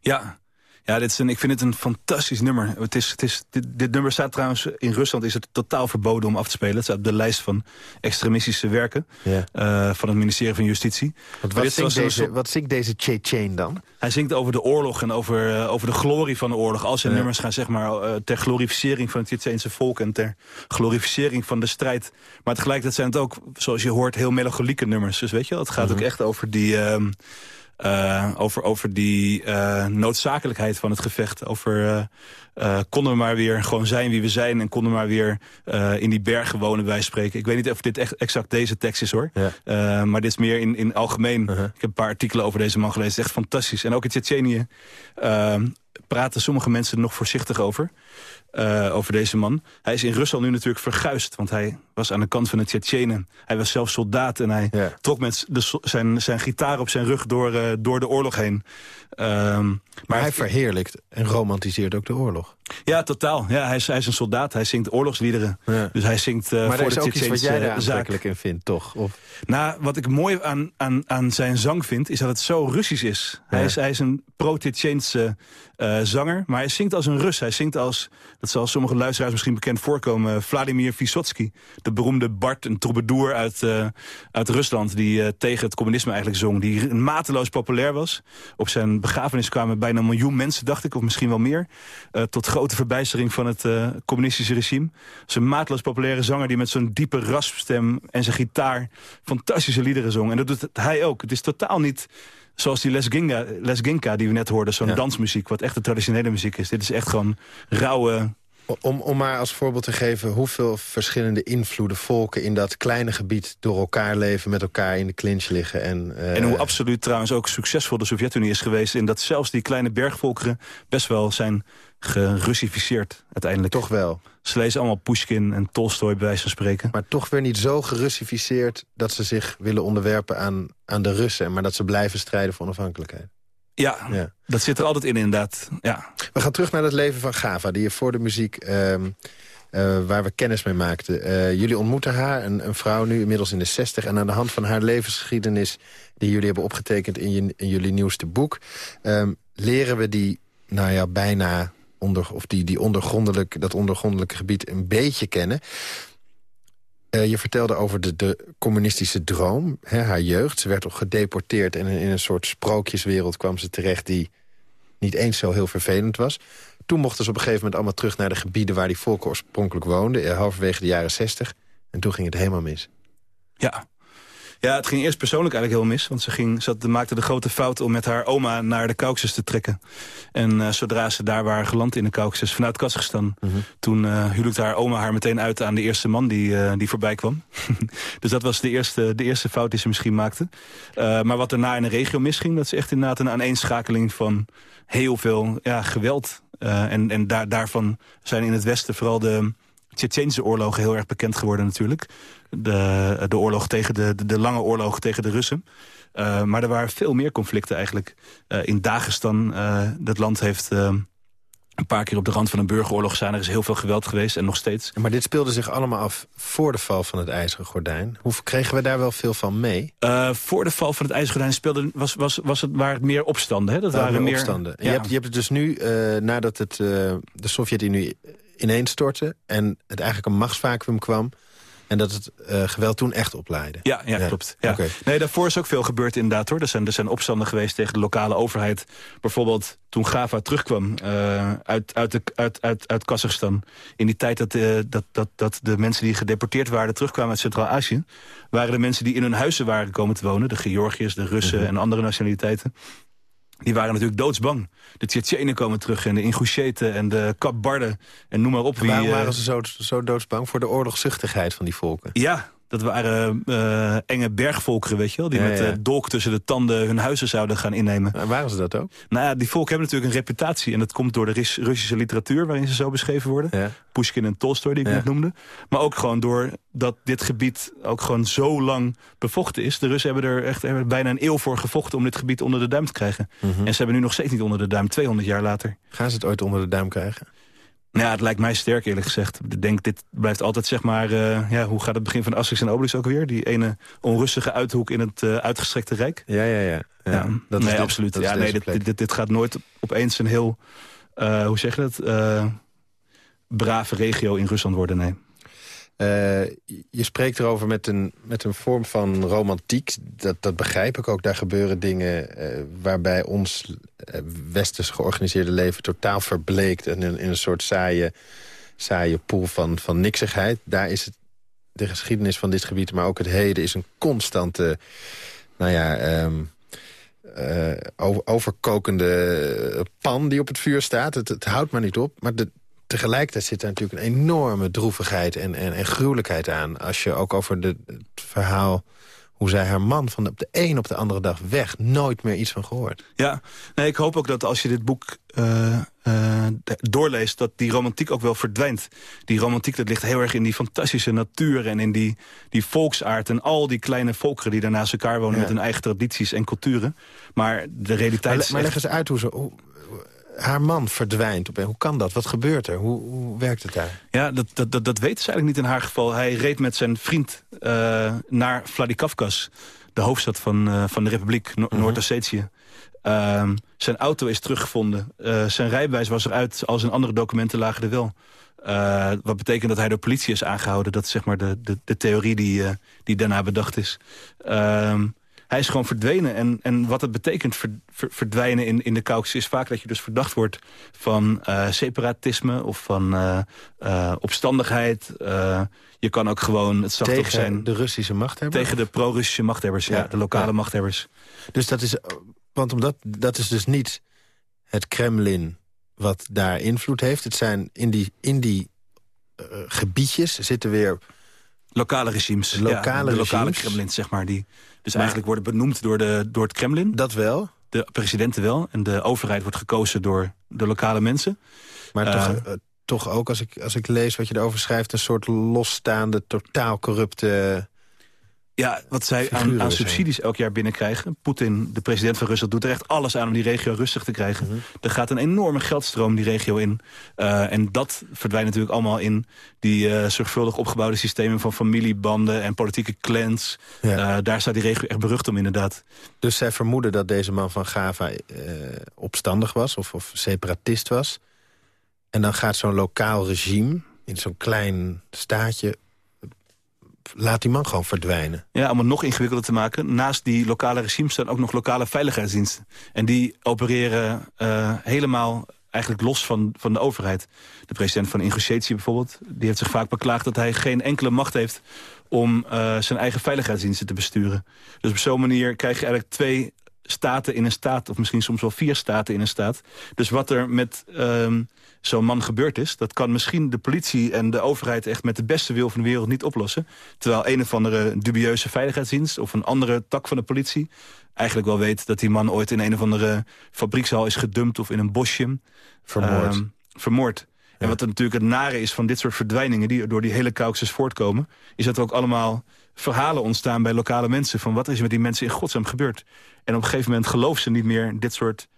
Ja, ja, dit is een, ik vind het een fantastisch nummer. Het is, het is, dit, dit, nummer staat trouwens... In Rusland is het totaal verboden om af te spelen. Het staat op de lijst van extremistische werken... Ja. Uh, van het ministerie van Justitie. Wat, wat, zingt, deze, wat zingt deze Chechen dan? Hij zingt over de oorlog en over, uh, over de glorie van de oorlog. Al zijn ja. nummers gaan zeg maar, uh, ter glorificering van het Tsjetsjeense volk... en ter glorificering van de strijd. Maar tegelijkertijd zijn het ook, zoals je hoort, heel melancholieke nummers. Dus weet je wel, het gaat ook echt over die... Uh, uh, over, over die uh, noodzakelijkheid van het gevecht. Over uh, konden we maar weer gewoon zijn wie we zijn... en konden we maar weer in die bergen wonen, bij spreken. Ik weet niet of dit echt exact deze tekst is, hoor. Ja. maar dit is meer in, in algemeen. -huh. Ik heb een paar artikelen over deze man gelezen. Het is echt fantastisch. En ook in Tsjetsjenië praten sommige mensen nog voorzichtig over. Uh, over deze man. Hij is in Rusland nu natuurlijk verguisd. Want hij was aan de kant van de Tsjetsjenen. Hij was zelf soldaat en hij ja. trok met de, zijn, zijn gitaar op zijn rug door, uh, door de oorlog heen. Um, maar, maar hij verheerlijkt en romantiseert ook de oorlog. Ja, totaal. Ja, hij, is, hij is een soldaat. Hij zingt oorlogsliederen. Ja. Dus hij zingt uh, maar voor is de ook iets wat jij daar aantrekkelijk in vindt, toch? Of? Nou, wat ik mooi aan, aan, aan zijn zang vind, is dat het zo Russisch is. Ja. Hij, is hij is een pro-Tsjetsjeense uh, zanger, maar hij zingt als een Rus. Hij zingt als, dat zal sommige luisteraars misschien bekend voorkomen... Vladimir Vysotsky, de beroemde Bart, een troubadour uit, uh, uit Rusland... die tegen het communisme eigenlijk zong, die mateloos populair was. Op zijn begrafenis kwamen bijna een miljoen mensen, dacht ik, of misschien wel meer. Tot grote verbijstering van het communistische regime. Zijn mateloos populaire zanger die met zo'n diepe raspstem en zijn gitaar... fantastische liederen zong. En dat doet hij ook. Het is totaal niet... Zoals die Les Ginka, Les Ginka die we net hoorden, zo'n ja. dansmuziek... wat echt de traditionele muziek is. Dit is echt gewoon rauwe, Om, om maar als voorbeeld te geven hoeveel verschillende invloeden volken in dat kleine gebied door elkaar leven, met elkaar in de clinch liggen. En, uh... en hoe absoluut trouwens ook succesvol de Sovjet-Unie is geweest in dat zelfs die kleine bergvolkeren best wel zijn gerussificeerd uiteindelijk. Toch wel. Ze lezen allemaal Pushkin en Tolstoy bij wijze van spreken. Maar toch weer niet zo gerussificeerd dat ze zich willen onderwerpen aan, aan de Russen. Maar dat ze blijven strijden voor onafhankelijkheid. Ja, ja, dat zit er altijd in inderdaad. Ja. We gaan terug naar het leven van Gava, die je voor de muziek... Ehm, eh, waar we kennis mee maakten. Uh, jullie ontmoeten haar, een, een, vrouw nu inmiddels in de 60... en aan de hand van haar levensgeschiedenis... die jullie hebben opgetekend in, je, in jullie nieuwste boek... Um, leren we die, nou ja, bijna onder, of die, die ondergrondelijk, dat ondergrondelijke gebied een beetje kennen. Uh, je vertelde over de, de communistische droom, hè, haar jeugd. Ze werd ook gedeporteerd en in een soort sprookjeswereld kwam ze terecht... die niet eens zo heel vervelend was. Toen mochten ze op een gegeven moment allemaal terug naar de gebieden... waar die volken oorspronkelijk woonden, eh, halverwege de jaren zestig. En toen ging het helemaal mis. Ja, ja, het ging eerst persoonlijk eigenlijk heel mis. Want ze, ging, ze maakte de grote fout om met haar oma naar de Caucasus te trekken. En uh, zodra ze daar waren geland in de Caucasus vanuit Kazachstan... Mm -hmm. toen uh, huwelijkte haar oma haar meteen uit aan de eerste man die, uh, die voorbij kwam. [LAUGHS] dus dat was de eerste, de eerste fout die ze misschien maakte. maar wat daarna in de regio misging... dat is echt inderdaad een aaneenschakeling van heel veel ja, geweld. en en daar, daarvan zijn in het Westen vooral de Tsjetsjense oorlogen heel erg bekend geworden natuurlijk. De, de oorlog tegen de, de, de lange oorlog tegen de Russen. Uh, maar er waren veel meer conflicten eigenlijk. Uh, in Dagestan, uh, dat land heeft een paar keer op de rand van een burgeroorlog staan. Er is heel veel geweld geweest en nog steeds. Maar dit speelde zich allemaal af voor de val van het IJzeren Gordijn. Hoe kregen we daar wel veel van mee? voor de val van het IJzeren Gordijn speelde, was, was, was het, waren het meer opstanden. Hè? Dat waren meer opstanden. Ja. Je, hebt, je hebt het dus nu, nadat het, de Sovjet-Unie ineenstortte... en het eigenlijk een machtsvacuum kwam... En dat het uh, geweld toen echt opleidde. Ja, ja, klopt. Ja. Okay. Nee, daarvoor is ook veel gebeurd inderdaad. hoor. Er zijn, er zijn opstanden geweest tegen de lokale overheid. Bijvoorbeeld toen Gava terugkwam uh, uit, uit, de, uit, uit, uit Kazachstan. In die tijd dat, uh, dat, dat, dat de mensen die gedeporteerd waren terugkwamen uit Centraal-Azië... waren de mensen die in hun huizen waren komen te wonen. De Georgiërs, de Russen -hmm. en andere nationaliteiten. Die waren natuurlijk doodsbang. De Tsjetsjenen komen terug en de Ingusjeten en de Kapbarden en noem maar op. Waarom wie, waren ze zo, zo doodsbang? Voor de oorlogszuchtigheid van die volken? Ja, dat waren uh, enge bergvolkeren, weet je wel. Die ja, met ja. Uh, dolk tussen de tanden hun huizen zouden gaan innemen. En waren ze dat ook? Nou ja, die volken hebben natuurlijk een reputatie. En dat komt door de Russische literatuur waarin ze zo beschreven worden. Ja. Pushkin en Tolstoy, die ik net noemde. Maar ook gewoon door dat dit gebied ook gewoon zo lang bevochten is. De Russen hebben er echt hebben bijna een eeuw voor gevochten... om dit gebied onder de duim te krijgen. Mm -hmm. En ze hebben nu nog steeds niet onder de duim, 200 jaar later. Gaan ze het ooit onder de duim krijgen? Nou ja, het lijkt mij sterk eerlijk gezegd. Ik denk, dit blijft altijd zeg maar... Uh, ja, hoe gaat het begin van Asterix en Obelix ook weer? Die ene onrustige uithoek in het uh, uitgestrekte rijk. Ja, ja, ja. ja. ja dat nee, is absoluut. Dat ja, nee, dit, dit, dit, gaat nooit opeens een heel... Uh, hoe zeg je dat? brave regio in Rusland worden, nee. Uh, je spreekt erover met een, met een vorm van romantiek. Dat, dat begrijp ik ook. Daar gebeuren dingen uh, waarbij ons uh, westers georganiseerde leven totaal verbleekt... en in, in, een soort saaie, saaie pool van, van niksigheid. Daar is het, de geschiedenis van dit gebied, maar ook het heden... is een constante, nou ja... Um, over, overkokende pan die op het vuur staat. Het, het houdt maar niet op. Maar de, tegelijkertijd zit er natuurlijk een enorme droevigheid en, en, en gruwelijkheid aan. Als je ook over de, het verhaal hoe zij haar man van de, op de een op de andere dag weg... nooit meer iets van gehoord. Ja, nee, ik hoop ook dat als je dit boek uh, uh, doorleest... dat die romantiek ook wel verdwijnt. Die romantiek dat ligt heel erg in die fantastische natuur... en in die, die volksaard en al die kleine volkeren... die daar naast elkaar wonen ja. met hun eigen tradities en culturen. Maar de realiteit... Maar, maar leg eens uit hoe ze... Hoe, haar man verdwijnt. Hoe kan dat? Wat gebeurt er? Hoe, hoe werkt het daar? Ja, dat, dat, dat, dat weten ze eigenlijk niet in haar geval. Hij reed met zijn vriend uh, naar Vladikavkaz. De hoofdstad van, uh, van de Republiek, no mm Noord-Ossetië. Uh, zijn auto is teruggevonden. Uh, zijn rijbewijs was eruit, al zijn andere documenten lagen er wel. Uh, wat betekent dat hij door politie is aangehouden. Dat is zeg maar de, de, de theorie die, uh, die daarna bedacht is. Uh, hij is gewoon verdwenen. En, en wat het betekent ver, ver, verdwijnen in, in de Caucasus... is vaak dat je dus verdacht wordt van uh, separatisme... of van uh, uh, opstandigheid. je kan ook gewoon het slachtoffer tegen zijn... de Russische machthebbers? Tegen de pro-Russische machthebbers, ja, ja, De lokale ja. machthebbers. Dus dat is... Want omdat, dat is dus niet het Kremlin wat daar invloed heeft. Het zijn in die, in die gebiedjes zitten weer... Lokale regimes. Lokale ja, de lokale regimes. Kremlin, zeg maar. Die dus eigenlijk worden benoemd door, de, door het Kremlin. Dat wel. De presidenten wel. En de overheid wordt gekozen door de lokale mensen. Maar uh, toch, uh, toch ook, als ik, als ik lees wat je erover schrijft... een soort losstaande, totaal corrupte... Ja, wat zij aan, aan, subsidies elk jaar binnenkrijgen. Poetin, de president van Rusland, doet er echt alles aan om die regio rustig te krijgen. Mm -hmm. Er gaat een enorme geldstroom die regio in. Uh, en dat verdwijnt natuurlijk allemaal in die uh, zorgvuldig opgebouwde systemen van familiebanden en politieke clans. Ja. Uh, daar staat die regio echt berucht om inderdaad. Dus zij vermoeden dat deze man van Gava opstandig was of, of separatist was. En dan gaat zo'n lokaal regime in zo'n klein staatje laat die man gewoon verdwijnen. Ja, om het nog ingewikkelder te maken. Naast die lokale regimes staan ook nog lokale veiligheidsdiensten. En die opereren uh, helemaal eigenlijk los van, van de overheid. De president van Ingushetie bijvoorbeeld... die heeft zich vaak beklaagd dat hij geen enkele macht heeft... om uh, zijn eigen veiligheidsdiensten te besturen. Dus op zo'n manier krijg je eigenlijk twee staten in een staat... of misschien soms wel vier staten in een staat. Dus wat er met um, zo'n man gebeurd is... dat kan misschien de politie en de overheid... echt met de beste wil van de wereld niet oplossen. Terwijl een of andere dubieuze veiligheidsdienst... of een andere tak van de politie... eigenlijk wel weet dat die man ooit in een of andere fabriekshal is gedumpt... of in een bosje. Vermoord. Um, vermoord. En wat er natuurlijk het nare is van dit soort verdwijningen... die door die hele Caucasus voortkomen... is dat er ook allemaal verhalen ontstaan bij lokale mensen... van wat is er met die mensen in godsnaam gebeurd. En op een gegeven moment geloven ze niet meer dit soort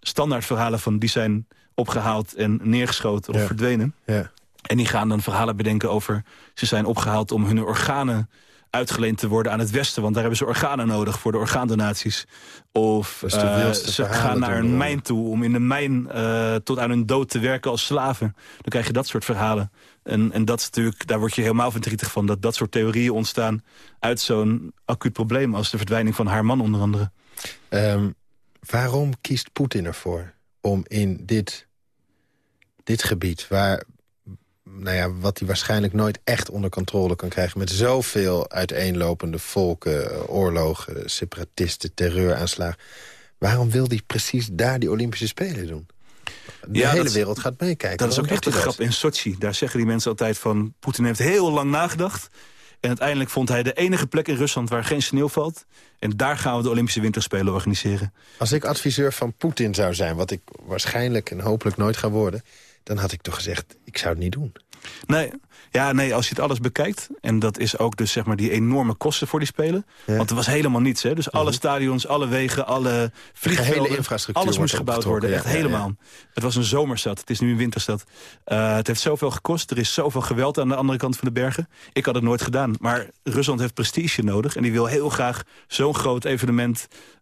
standaardverhalen... van die zijn opgehaald en neergeschoten of Ja. verdwenen. Ja. En die gaan dan verhalen bedenken over... ze zijn opgehaald om hun organen uitgeleend te worden aan het Westen... want daar hebben ze organen nodig voor de orgaandonaties. Of eh, ze gaan naar een mijn toe om in de mijn eh, tot aan hun dood te werken als slaven. Dan krijg je dat soort verhalen. En, en dat is natuurlijk, daar word je helemaal verdrietig van... dat dat soort theorieën ontstaan uit zo'n acuut probleem... als de verdwijning van haar man onder andere. Ehm, waarom kiest Poetin ervoor om in dit, dit gebied... waar, nou ja, wat hij waarschijnlijk nooit echt onder controle kan krijgen... met zoveel uiteenlopende volken, oorlogen, separatisten, terreuraanslagen... waarom wil hij precies daar die Olympische Spelen doen? De Ja, hele wereld gaat meekijken. Dat is ook echt een grap in Sochi. Daar zeggen die mensen altijd van... Poetin heeft heel lang nagedacht. En uiteindelijk vond hij de enige plek in Rusland waar geen sneeuw valt. En daar gaan we de Olympische Winterspelen organiseren. Als ik adviseur van Poetin zou zijn, wat ik waarschijnlijk en hopelijk nooit ga worden... dan had ik toch gezegd, ik zou het niet doen. Nee, ja, nee, als je het alles bekijkt... en dat is ook dus zeg maar die enorme kosten voor die Spelen... Ja. want er was helemaal niets. Hè? Dus alle stadions, alle wegen, alle vliegvelden... gehele infrastructuur alles moest gebouwd worden, echt ja, helemaal. Het was een zomerstad, het is nu een winterstad. Uh, het heeft zoveel gekost, er is zoveel geweld aan de andere kant van de bergen. Ik had het nooit gedaan, maar Rusland heeft prestige nodig... en die wil heel graag zo'n groot evenement eh,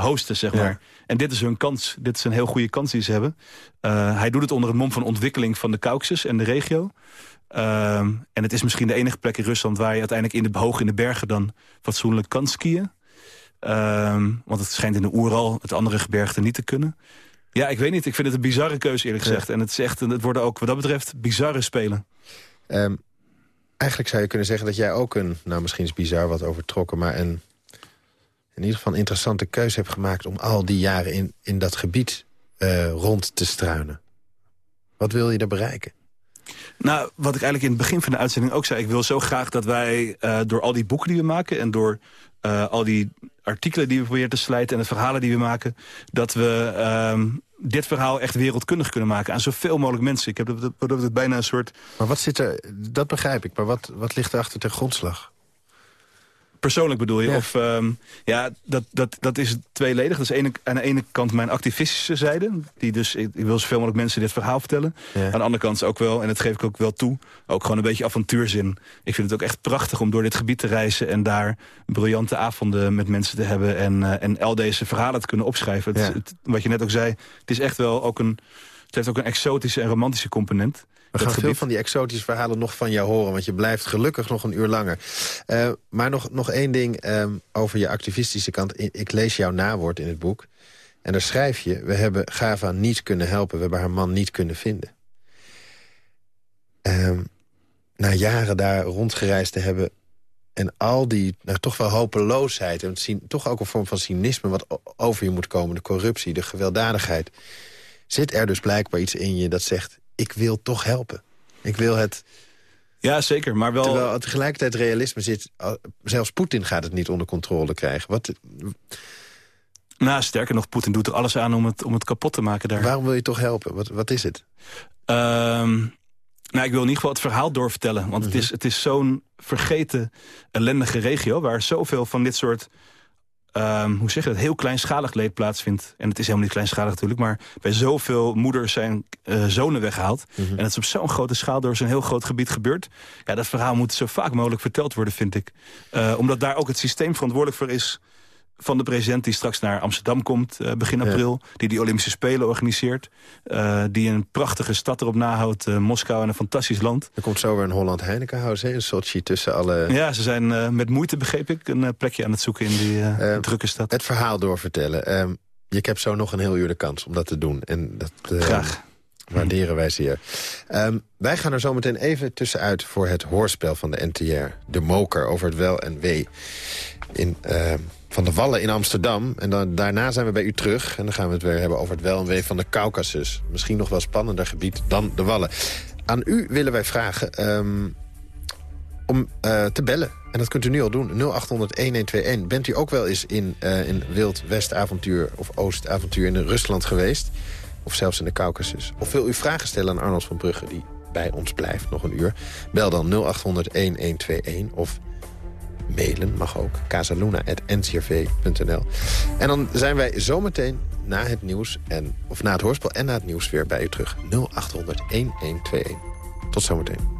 hosten, zeg Ja. maar. En dit is hun kans. Dit is een heel goede kans die ze hebben. Uh, hij doet het onder het mom van ontwikkeling van de Caucasus en de regio. Ehm, en het is misschien de enige plek in Rusland... waar je uiteindelijk in de, hoog in de bergen dan fatsoenlijk kan skiën. Ehm, want het schijnt in de Oeral het andere gebergte niet te kunnen. Ja, ik weet niet. Ik vind het een bizarre keuze eerlijk Ja. gezegd. En het, is echt, het worden ook wat dat betreft bizarre spelen. Ehm, eigenlijk zou je kunnen zeggen dat jij ook een... nou, misschien is bizar wat overtrokken... maar een, in ieder geval een interessante keuze hebt gemaakt... om al die jaren in, in dat gebied eh, rond te struinen. Wat wil je daar bereiken? Nou, wat ik eigenlijk in het begin van de uitzending ook zei... ik wil zo graag dat wij eh, door al die boeken die we maken... en door eh, al die artikelen die we proberen te slijten... en de verhalen die we maken... dat we ehm, dit verhaal echt wereldkundig kunnen maken... aan zoveel mogelijk mensen. Ik heb dat, dat, dat het bijna een soort Maar wat zit er... Dat begrijp ik, maar wat, wat ligt er achter ten grondslag? Persoonlijk bedoel je? Ja. Of, ehm, ja, dat, dat, dat is tweeledig. Dat is ene, aan de ene kant mijn activistische zijde. Die dus, ik, ik wil zoveel mogelijk mensen dit verhaal vertellen. Ja. Aan de andere kant ook wel, en dat geef ik ook wel toe... ook gewoon een beetje avontuurzin. Ik vind het ook echt prachtig om door dit gebied te reizen... en daar briljante avonden met mensen te hebben... en, eh, en al deze verhalen te kunnen opschrijven. Het, Ja. het- wat je net ook zei, het is echt wel ook een... Het heeft ook een exotische en romantische component. We gaan veel van die exotische verhalen nog van jou horen... want je blijft gelukkig nog een uur langer. Eh, maar nog, nog één ding ehm, over je activistische kant. Ik lees jouw nawoord in het boek. En daar schrijf je... we hebben Gava niet kunnen helpen. We hebben haar man niet kunnen vinden. Ehm, na jaren daar rondgereisd te hebben... en al die nou, toch wel hopeloosheid... en zien, toch ook een vorm van cynisme... wat over je moet komen, de corruptie, de gewelddadigheid... zit er dus blijkbaar iets in je dat zegt... ik wil toch helpen. Ik wil het... Ja, zeker, maar wel... Terwijl tegelijkertijd realisme zit... zelfs Poetin gaat het niet onder controle krijgen. Wat, nou, sterker nog, Poetin doet er alles aan om het, om het kapot te maken daar. Waarom wil je toch helpen? Wat, wat is het? Ehm, nou, ik wil in ieder geval het verhaal doorvertellen. Want het is, mhm. het is zo'n vergeten, ellendige regio... waar zoveel van dit soort um, hoe zeg je dat, heel kleinschalig leed plaatsvindt. En het is helemaal niet kleinschalig natuurlijk, maar bij zoveel moeders zijn uh, zonen weggehaald. Mhm. En het is op zo'n grote schaal door zo'n heel groot gebied gebeurd. Ja, dat verhaal moet zo vaak mogelijk verteld worden, vind ik. Uh, omdat daar ook het systeem verantwoordelijk voor is van de president die straks naar Amsterdam komt uh, begin april. Die die Olympische Spelen organiseert. Uh, die een prachtige stad erop nahoudt. Uh, Moskou en een fantastisch land. Er komt zo weer een Holland Heinekenhuis in Sochi tussen alle... Ja, ze zijn met moeite, begreep ik, een plekje aan het zoeken in die drukke stad. Het verhaal doorvertellen. Ehm, je hebt zo nog een heel uur de kans om dat te doen. En dat, Graag. Waarderen wij zeer. Um, wij gaan er zo meteen even tussenuit voor het hoorspel van de NTR. De moker over het wel en wee. In... Uh, van de Wallen in Amsterdam. En dan, daarna zijn we bij u terug. En dan gaan we het weer hebben over het wel en wee van de Caucasus. Misschien nog wel spannender gebied dan de Wallen. Aan u willen wij vragen um, om uh, te bellen. En dat kunt u nu al doen. 0800-1121. Bent u ook wel eens in uh, een wild westavontuur of oostavontuur in Rusland geweest? Of zelfs in de Caucasus? Of wil u vragen stellen aan Arnold van Brugge... die bij ons blijft nog een uur? Bel dan 0800-1121 of mailen, mag ook, casaluna.ncrv.nl. En dan zijn wij zometeen na het nieuws, en, of na het hoorspel en na het nieuws weer bij u terug. 0800 1121. Tot zometeen.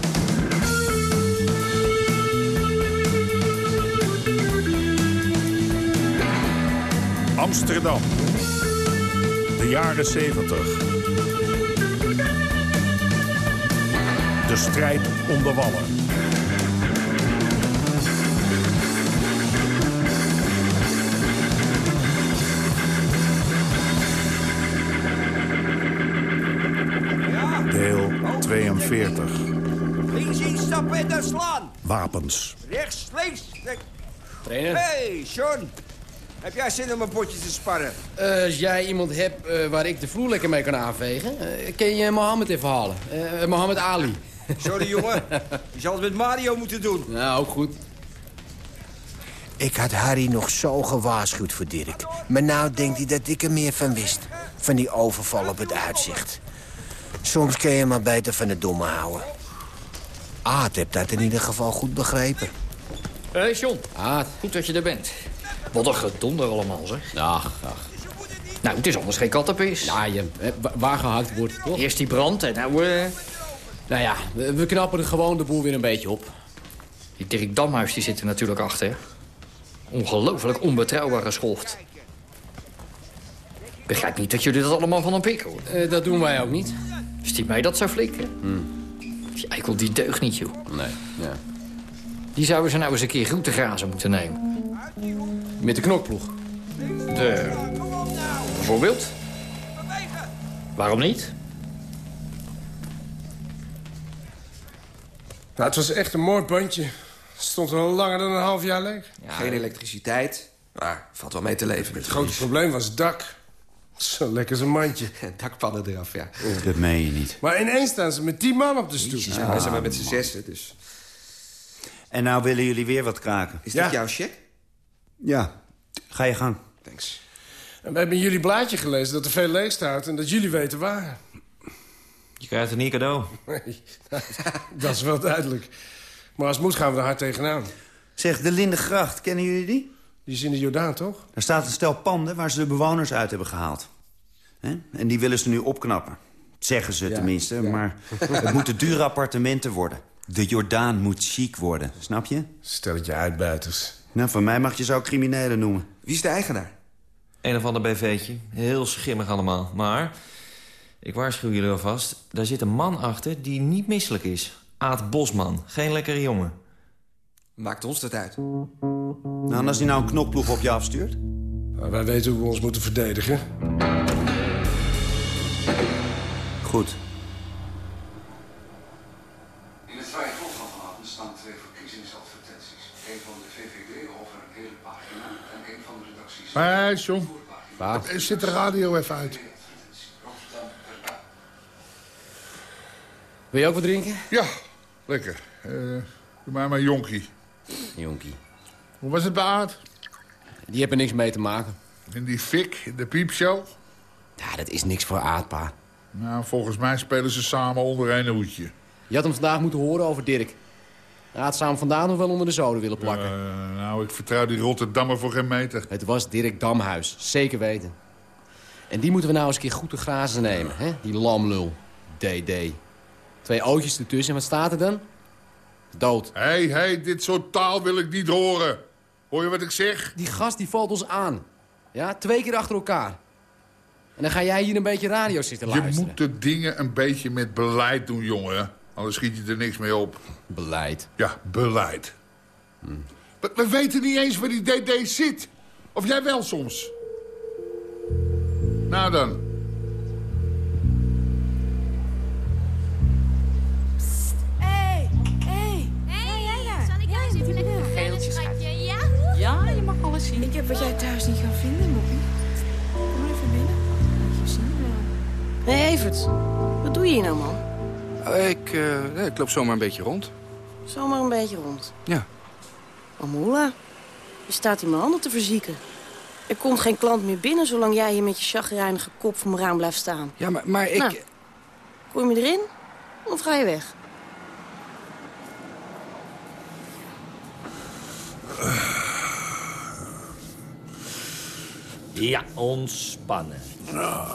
Amsterdam. De jaren 70. De strijd om de wallen. Deel 42. Links instappen en dan slaan. Wapens. Rechts, links. Trainer. Hey, Sean. Heb jij zin om een potje te sparren? Uh, als jij iemand hebt uh, waar ik de vloer lekker mee kan aanvegen... Uh, kun je Mohammed even halen. Mohammed Ali. [LAUGHS] Sorry, jongen. Je zal het met Mario moeten doen. Nou, ook goed. Ik had Harry nog zo gewaarschuwd voor Dirk. Maar nou denkt hij dat ik er meer van wist. Van die overval op het uitzicht. Soms kun je maar beter van het domme houden. Aad hebt dat in ieder geval goed begrepen. Hé, hey John. Aad. Goed dat je er bent. Wat een gedonder allemaal, zeg. Ach, ach. Nou, het is anders geen kattenpis. Ja, je, waar gehakt wordt, toch? Eerst die brand en nou... Uh... Nou ja, we, knappen er gewoon de boel weer een beetje op. Die Dirk Damhuis die zit er natuurlijk achter. Ongelooflijk onbetrouwbare schoft. Begrijp niet dat jullie dat allemaal van een pik hoor. Uh, dat doen wij ook niet. Is die mij dat zou flikken? Hmm. Die eikel die deugt niet, joh. Nee, ja. Die zouden ze nou eens een keer goed te grazen moeten nemen. Met de knokploeg? De... Bijvoorbeeld? Waarom niet? Nou, het was echt een mooi bandje. Stond al langer dan een half jaar leeg. Geen elektriciteit, maar valt wel mee te leven. Het grote probleem was het dak. Zo lekker zo'n mandje. [LAUGHS] Dakpannen eraf, ja. Dat meen je niet. Maar ineens staan ze met tien man op de stoep. Ah, wij zijn maar met z'n zessen, dus... En nou willen jullie weer wat kraken. Is dit jouw check? Ja, ga je gang. Thanks. En we hebben in jullie blaadje gelezen dat er veel leeg staat... en dat jullie weten waar. Je krijgt het niet cadeau. Nee, [LAUGHS] dat is wel duidelijk. Maar als het moet gaan we er hard tegenaan. Zeg, de Lindegracht, kennen jullie die? Die is in de Jordaan, toch? Daar staat een stel panden waar ze de bewoners uit hebben gehaald. En die willen ze nu opknappen. Zeggen ze tenminste, maar het [LAUGHS] moeten dure appartementen worden. De Jordaan moet chic worden, snap je? Stel het je uitbuiters. Nou, van mij mag je ze ook criminelen noemen. Wie is de eigenaar? Een of ander BV'tje. Heel schimmig allemaal. Maar, ik waarschuw jullie alvast... daar zit een man achter die niet misselijk is. Aad Bosman. Geen lekkere jongen. Maakt ons dat uit. Nou, en als hij nou een knokploeg op je afstuurt? wij weten hoe we ons moeten verdedigen. Goed. In het vrije volgende vanavond staan twee verkiezingsadvertenties. Eén van de VVD over een hele pagina en één van de redacties. Hé, John. Zit de radio even uit. Wil je ook wat drinken? Ja, lekker. Uh, doe mij maar jonkie. Jonkie. Hoe was het bij Aard? Die hebben er niks mee te maken. En die Fik in de piepshow? Ja, dat is niks voor Aad, pa. Nou, volgens mij spelen ze samen onder één hoedje. Je had hem vandaag moeten horen over Dirk. Hij had samen vandaag nog wel onder de zoden willen plakken. Uh, nou, ik vertrouw die Rotterdammer voor geen meter. Het was Dirk Damhuis, zeker weten. En die moeten we nou eens een keer goed te grazen nemen, hè? Die lamlul. DD. Twee ootjes ertussen, en wat staat er dan? Dood. Hé, hey, hé, hey, dit soort taal wil ik niet horen. Hoor je wat ik zeg? Die gast die valt ons aan. Ja, twee keer achter elkaar. En dan ga jij hier een beetje radio zitten luisteren. Je moet de dingen een beetje met beleid doen, jongen. Anders schiet je er niks mee op. Beleid? Ja, beleid. Hm. We, we, weten niet eens waar die DD zit. Of jij wel soms. Nou dan. Psst. Hé. Hé, jij daar. Zal ik eens even lekker Geeltjes, Ja? Ja, je mag alles zien. Ik heb wat jij thuis niet kan vinden, Moppie. Kom maar even binnen. Laat je zien. Hé, hey, Evert. Wat doe je hier nou, man? Ik, uh, ik loop zomaar een beetje rond. Zomaar een beetje rond? Ja. Amoula, je staat hier mijn handen te verzieken. Er komt geen klant meer binnen zolang jij hier met je chagrijnige kop voor mijn raam blijft staan. Ja, maar, maar ik... Nou, kom je erin of ga je weg? Ja, ontspannen.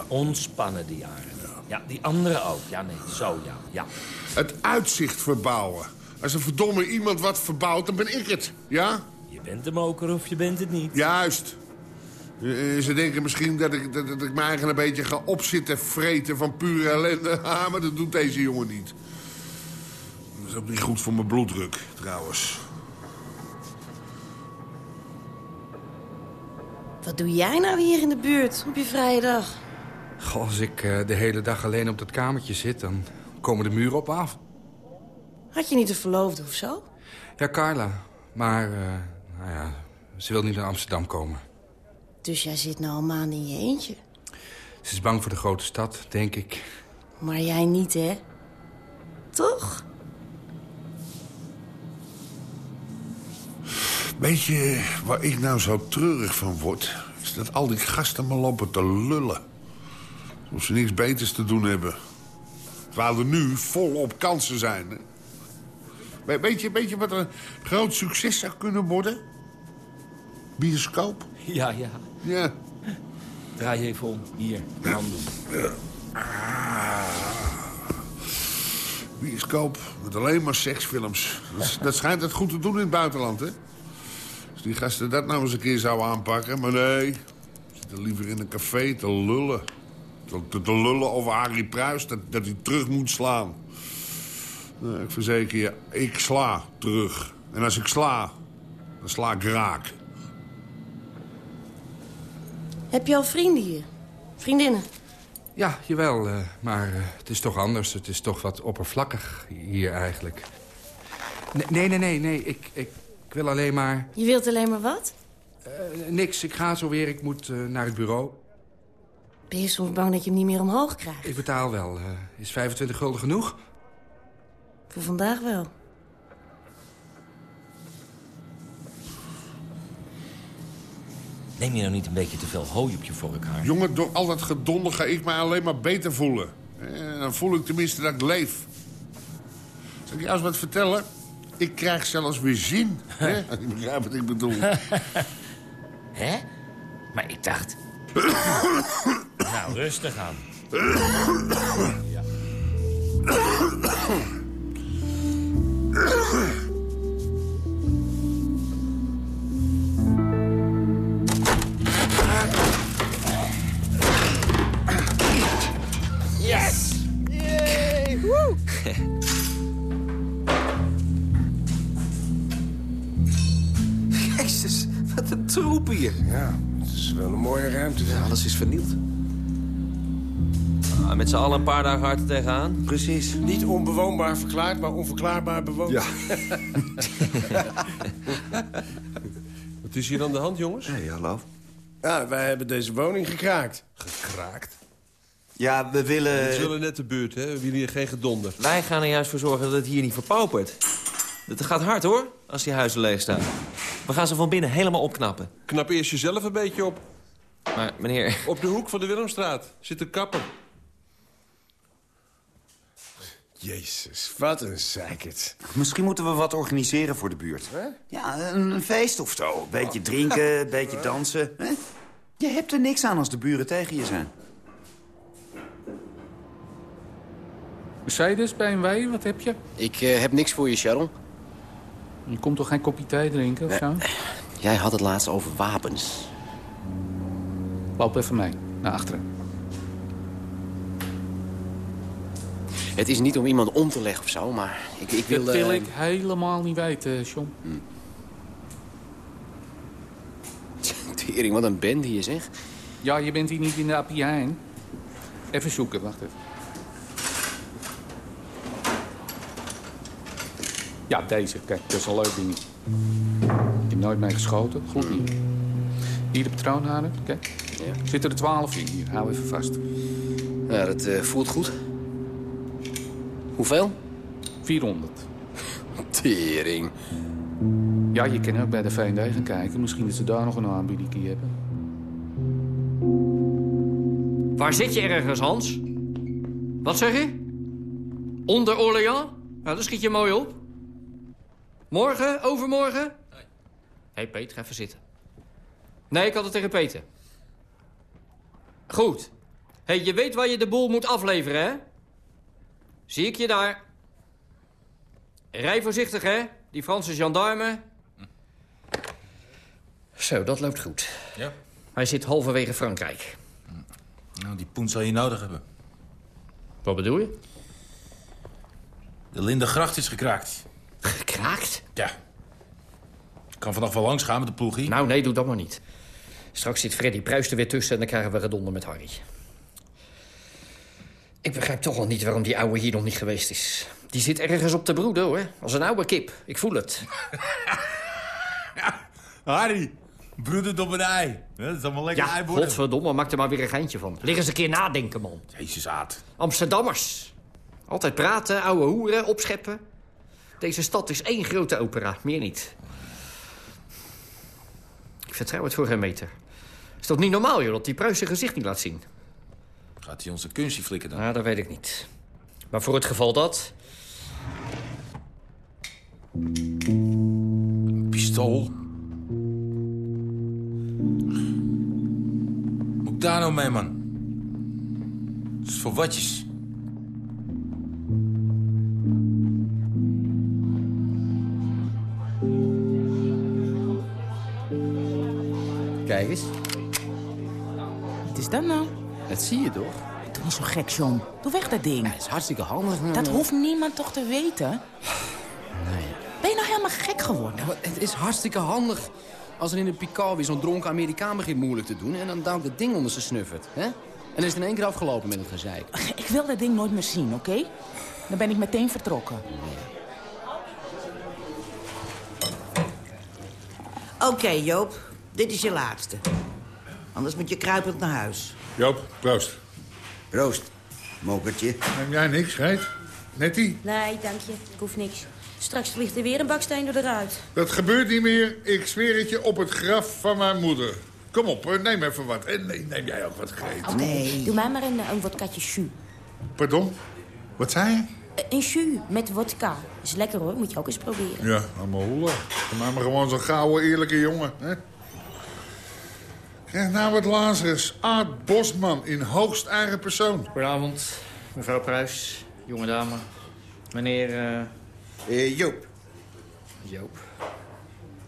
Ontspannen die jaren. Ja, die andere ook. Ja, nee, zo, ja. ja. Het uitzicht verbouwen. Als een verdomme iemand wat verbouwt, dan ben ik het. Ja? Je bent de moker of je bent het niet. Juist. Ze denken misschien dat ik, dat, dat ik me eigenlijk een beetje ga opzitten vreten van pure ellende. [LAUGHS] Ah, maar dat doet deze jongen niet. Dat is ook niet goed voor mijn bloeddruk, trouwens. Wat doe jij nou hier in de buurt op je vrije dag? Goh, als ik uh, de hele dag alleen op dat kamertje zit, dan komen de muren op af. Had je niet een verloofde of zo? Ja, Carla. Maar, uh, nou ja, ze wil niet naar Amsterdam komen. Dus jij zit nou al maanden in je eentje? Ze is bang voor de grote stad, denk ik. Maar jij niet, hè? Toch? Weet je waar ik nou zo treurig van word? Is dat al die gasten me lopen te lullen. Alsof ze niks beters te doen hebben. Terwijl er nu volop kansen zijn. Hè? Weet, je, weet je wat een groot succes zou kunnen worden? Bioscoop? Ja, ja. Ja. Draai even om. Hier. Ja. Ah. Bioscoop met alleen maar seksfilms. Dat, dat schijnt het goed te doen in het buitenland, hè? Die gasten dat nou eens een keer zouden aanpakken. Maar nee, ze zitten liever in een café te lullen. Te, te lullen over Harry Pruis, dat, dat hij terug moet slaan. Nou, ik verzeker je, ik sla terug. En als ik sla, dan sla ik raak. Heb je al vrienden hier? Vriendinnen? Ja, jawel. Uh, maar uh, het is toch anders. Het is toch wat oppervlakkig hier eigenlijk. Nee, nee, nee, nee. Ik, ik wil alleen maar... Je wilt alleen maar wat? Uh, niks. Ik ga zo weer. Ik moet naar het bureau. Ben je soms bang dat je hem niet meer omhoog krijgt? Ik betaal wel. is 25 gulden genoeg? Voor vandaag wel. Neem je nou niet een beetje te veel hooi op je vork, haar? Jongen, door al dat gedonder ga ik mij alleen maar beter voelen. En dan voel ik tenminste dat ik leef. Zal ik jou eens wat vertellen? Ik krijg zelfs weer zin. hè? Ik begrijp wat ik bedoel. Hè? Maar ik dacht... nou, rustig aan. ja. Wat een troep hier. Ja, het is wel een mooie ruimte. Ja, alles is vernield. Ah, met z'n allen een paar dagen hard tegenaan. Precies. Niet onbewoonbaar verklaard, maar onverklaarbaar bewoond. Ja. [LAUGHS] Wat is hier aan de hand, jongens? Hey, hallo. Ja, wij hebben deze woning gekraakt. Gekraakt. Ja, we willen... We willen net de buurt, hè? We willen hier geen gedonder. Wij gaan er juist voor zorgen dat het hier niet verpaupert. Het gaat hard, hoor, als die huizen leeg staan. We gaan ze van binnen helemaal opknappen. Knap eerst jezelf een beetje op. Maar, meneer... Op de hoek van de Willemstraat zit een kapper. Jezus, wat een zeikert. Misschien moeten we wat organiseren voor de buurt. Ja, een, een feest of zo. Een beetje drinken, een [LAUGHS] beetje dansen. Hè? Je hebt er niks aan als de buren tegen je zijn. Mercedes, BMW, wat heb je? Ik eh, heb niks voor je, Sharon. Je komt toch geen kopje thee drinken of zo? Jij had het laatst over wapens. Loop even mee, naar achteren. Het is niet om iemand om te leggen of zo, maar ik, ik wil... Dat wil eh, ik helemaal niet weten, John. [LAUGHS] Tering, wat een band hier, zeg. Ja, je bent hier niet in de API heen. Even zoeken, wacht even. Ja, deze. Kijk, dat is een leuk ding. Ik heb nooit mee geschoten. Goed niet. Hier de patroonhaarden. Kijk. Zitten er twaalf in hier. Hou even vast. Ja, dat eh, voelt goed. Hoeveel? 400. Tering. Ja, je kan ook bij de V&D gaan kijken. Misschien dat ze daar nog een aanbieding hebben. Waar zit je ergens, Hans? Wat zeg je? Onder Orléans? Nou, daar schiet je mooi op. Morgen? Overmorgen? Hé, hey, Peter, ga even zitten. Nee, ik had het tegen Peter. Goed. Hey, je weet waar je de boel moet afleveren, hè? Zie ik je daar. Rij voorzichtig, hè? Die Franse gendarme. Zo, dat loopt goed. Ja? Hij zit halverwege Frankrijk. Nou, die poen zal je nodig hebben. Wat bedoel je? De Lindengracht is gekraakt. Gekraakt? Ja. Ik kan vanaf wel langs gaan met de ploegie. Nou, nee, doe dat maar niet. Straks zit Freddy Pruis er weer tussen en dan krijgen we redonder met Harry. Ik begrijp toch al niet waarom die ouwe hier nog niet geweest is. Die zit ergens op te broeden, hoor. Als een oude kip. Ik voel het. [LAUGHS] Harry, broeder op een ei. Dat is allemaal lekker Ja, eiboren. godverdomme, maak er maar weer een geintje van. Lig eens een keer nadenken, man. Jezus, Aad. Amsterdammers. Altijd praten, ouwe hoeren, opscheppen. Deze stad is één grote opera, meer niet. Ik vertrouw het voor geen meter. Is toch niet normaal, joh, dat die Pruis zijn gezicht niet laat zien? Gaat hij onze kunstje flikken dan? Nou, dat weet ik niet. Maar voor het geval dat... Pistool. Moet ik daar nou mee, man? Dat is voor watjes. Kijk eens. Wat is dat nou? Dat zie je toch? Doe niet zo gek, John. Doe weg dat ding. Het is hartstikke handig. Dat hoeft niemand toch te weten? Ben je nou helemaal gek geworden? Ja, maar het is hartstikke handig. Als er in een Picard weer zo'n dronken Amerikaan begint moeilijk te doen... en dan duwt dat ding onder zijn snuffert. Hè? En dan is het in één keer afgelopen met het gezeik. Ik wil dat ding nooit meer zien, oké? Dan ben ik meteen vertrokken. Oké, Joop. Dit is je laatste. Anders moet je kruipend naar huis. Joop, proost. Proost, mokertje. Neem jij niks, Geet? Nettie? Nee, dank je. Ik hoef niks. Straks vliegt er weer een baksteen door de ruit. Dat gebeurt niet meer. Ik zweer het je op het graf van mijn moeder. Kom op, neem even wat. En nee, neem jij ook wat, Geet. Oké, doe mij maar een, een wodkatje jus. Pardon? Wat zei je? Eh, Een jus met wodka. Is lekker hoor, moet je ook eens proberen. Ja, allemaal. Voor mij maar gewoon zo'n gouden, eerlijke jongen. Hè? Krijg nou wat Lazarus. Aad Bosman in hoogst eigen persoon. Goedenavond, mevrouw Pruis, jonge dame. Meneer... Eh, Joop. Joop.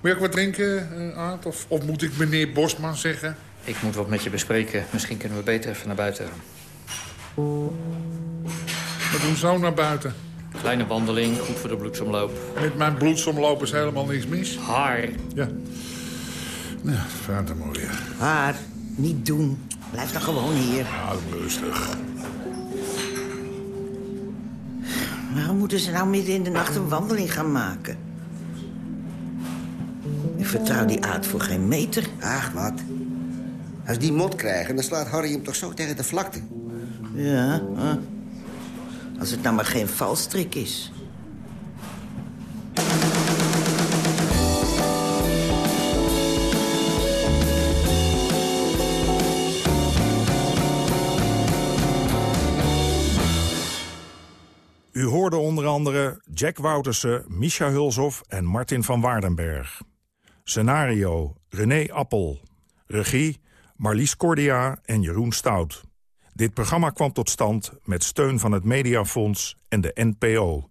Wil je ook wat drinken, eh, Aad? Of, of moet ik meneer Bosman zeggen? Ik moet wat met je bespreken. Misschien kunnen we beter even naar buiten. We doen zo naar buiten. Kleine wandeling, goed voor de bloedsomloop. Met mijn bloedsomloop is helemaal niks mis. Haar. Ja. Ja, vader mooi. Haar, niet doen. Blijf dan gewoon hier. Adem rustig. Waarom moeten ze nou midden in de nacht een wandeling gaan maken? Ik vertrouw die aard voor geen meter. Ach, wat. Als die mot krijgen, dan slaat Harry hem toch zo tegen de vlakte. Ja, hè? als het nou maar geen valstrik is. Onder andere Jack Woutersen, Misha Hulshoff en Martin van Waardenberg. Scenario René Appel. Regie Marlies Cordia en Jeroen Stout. Dit programma kwam tot stand met steun van het Mediafonds en de NPO.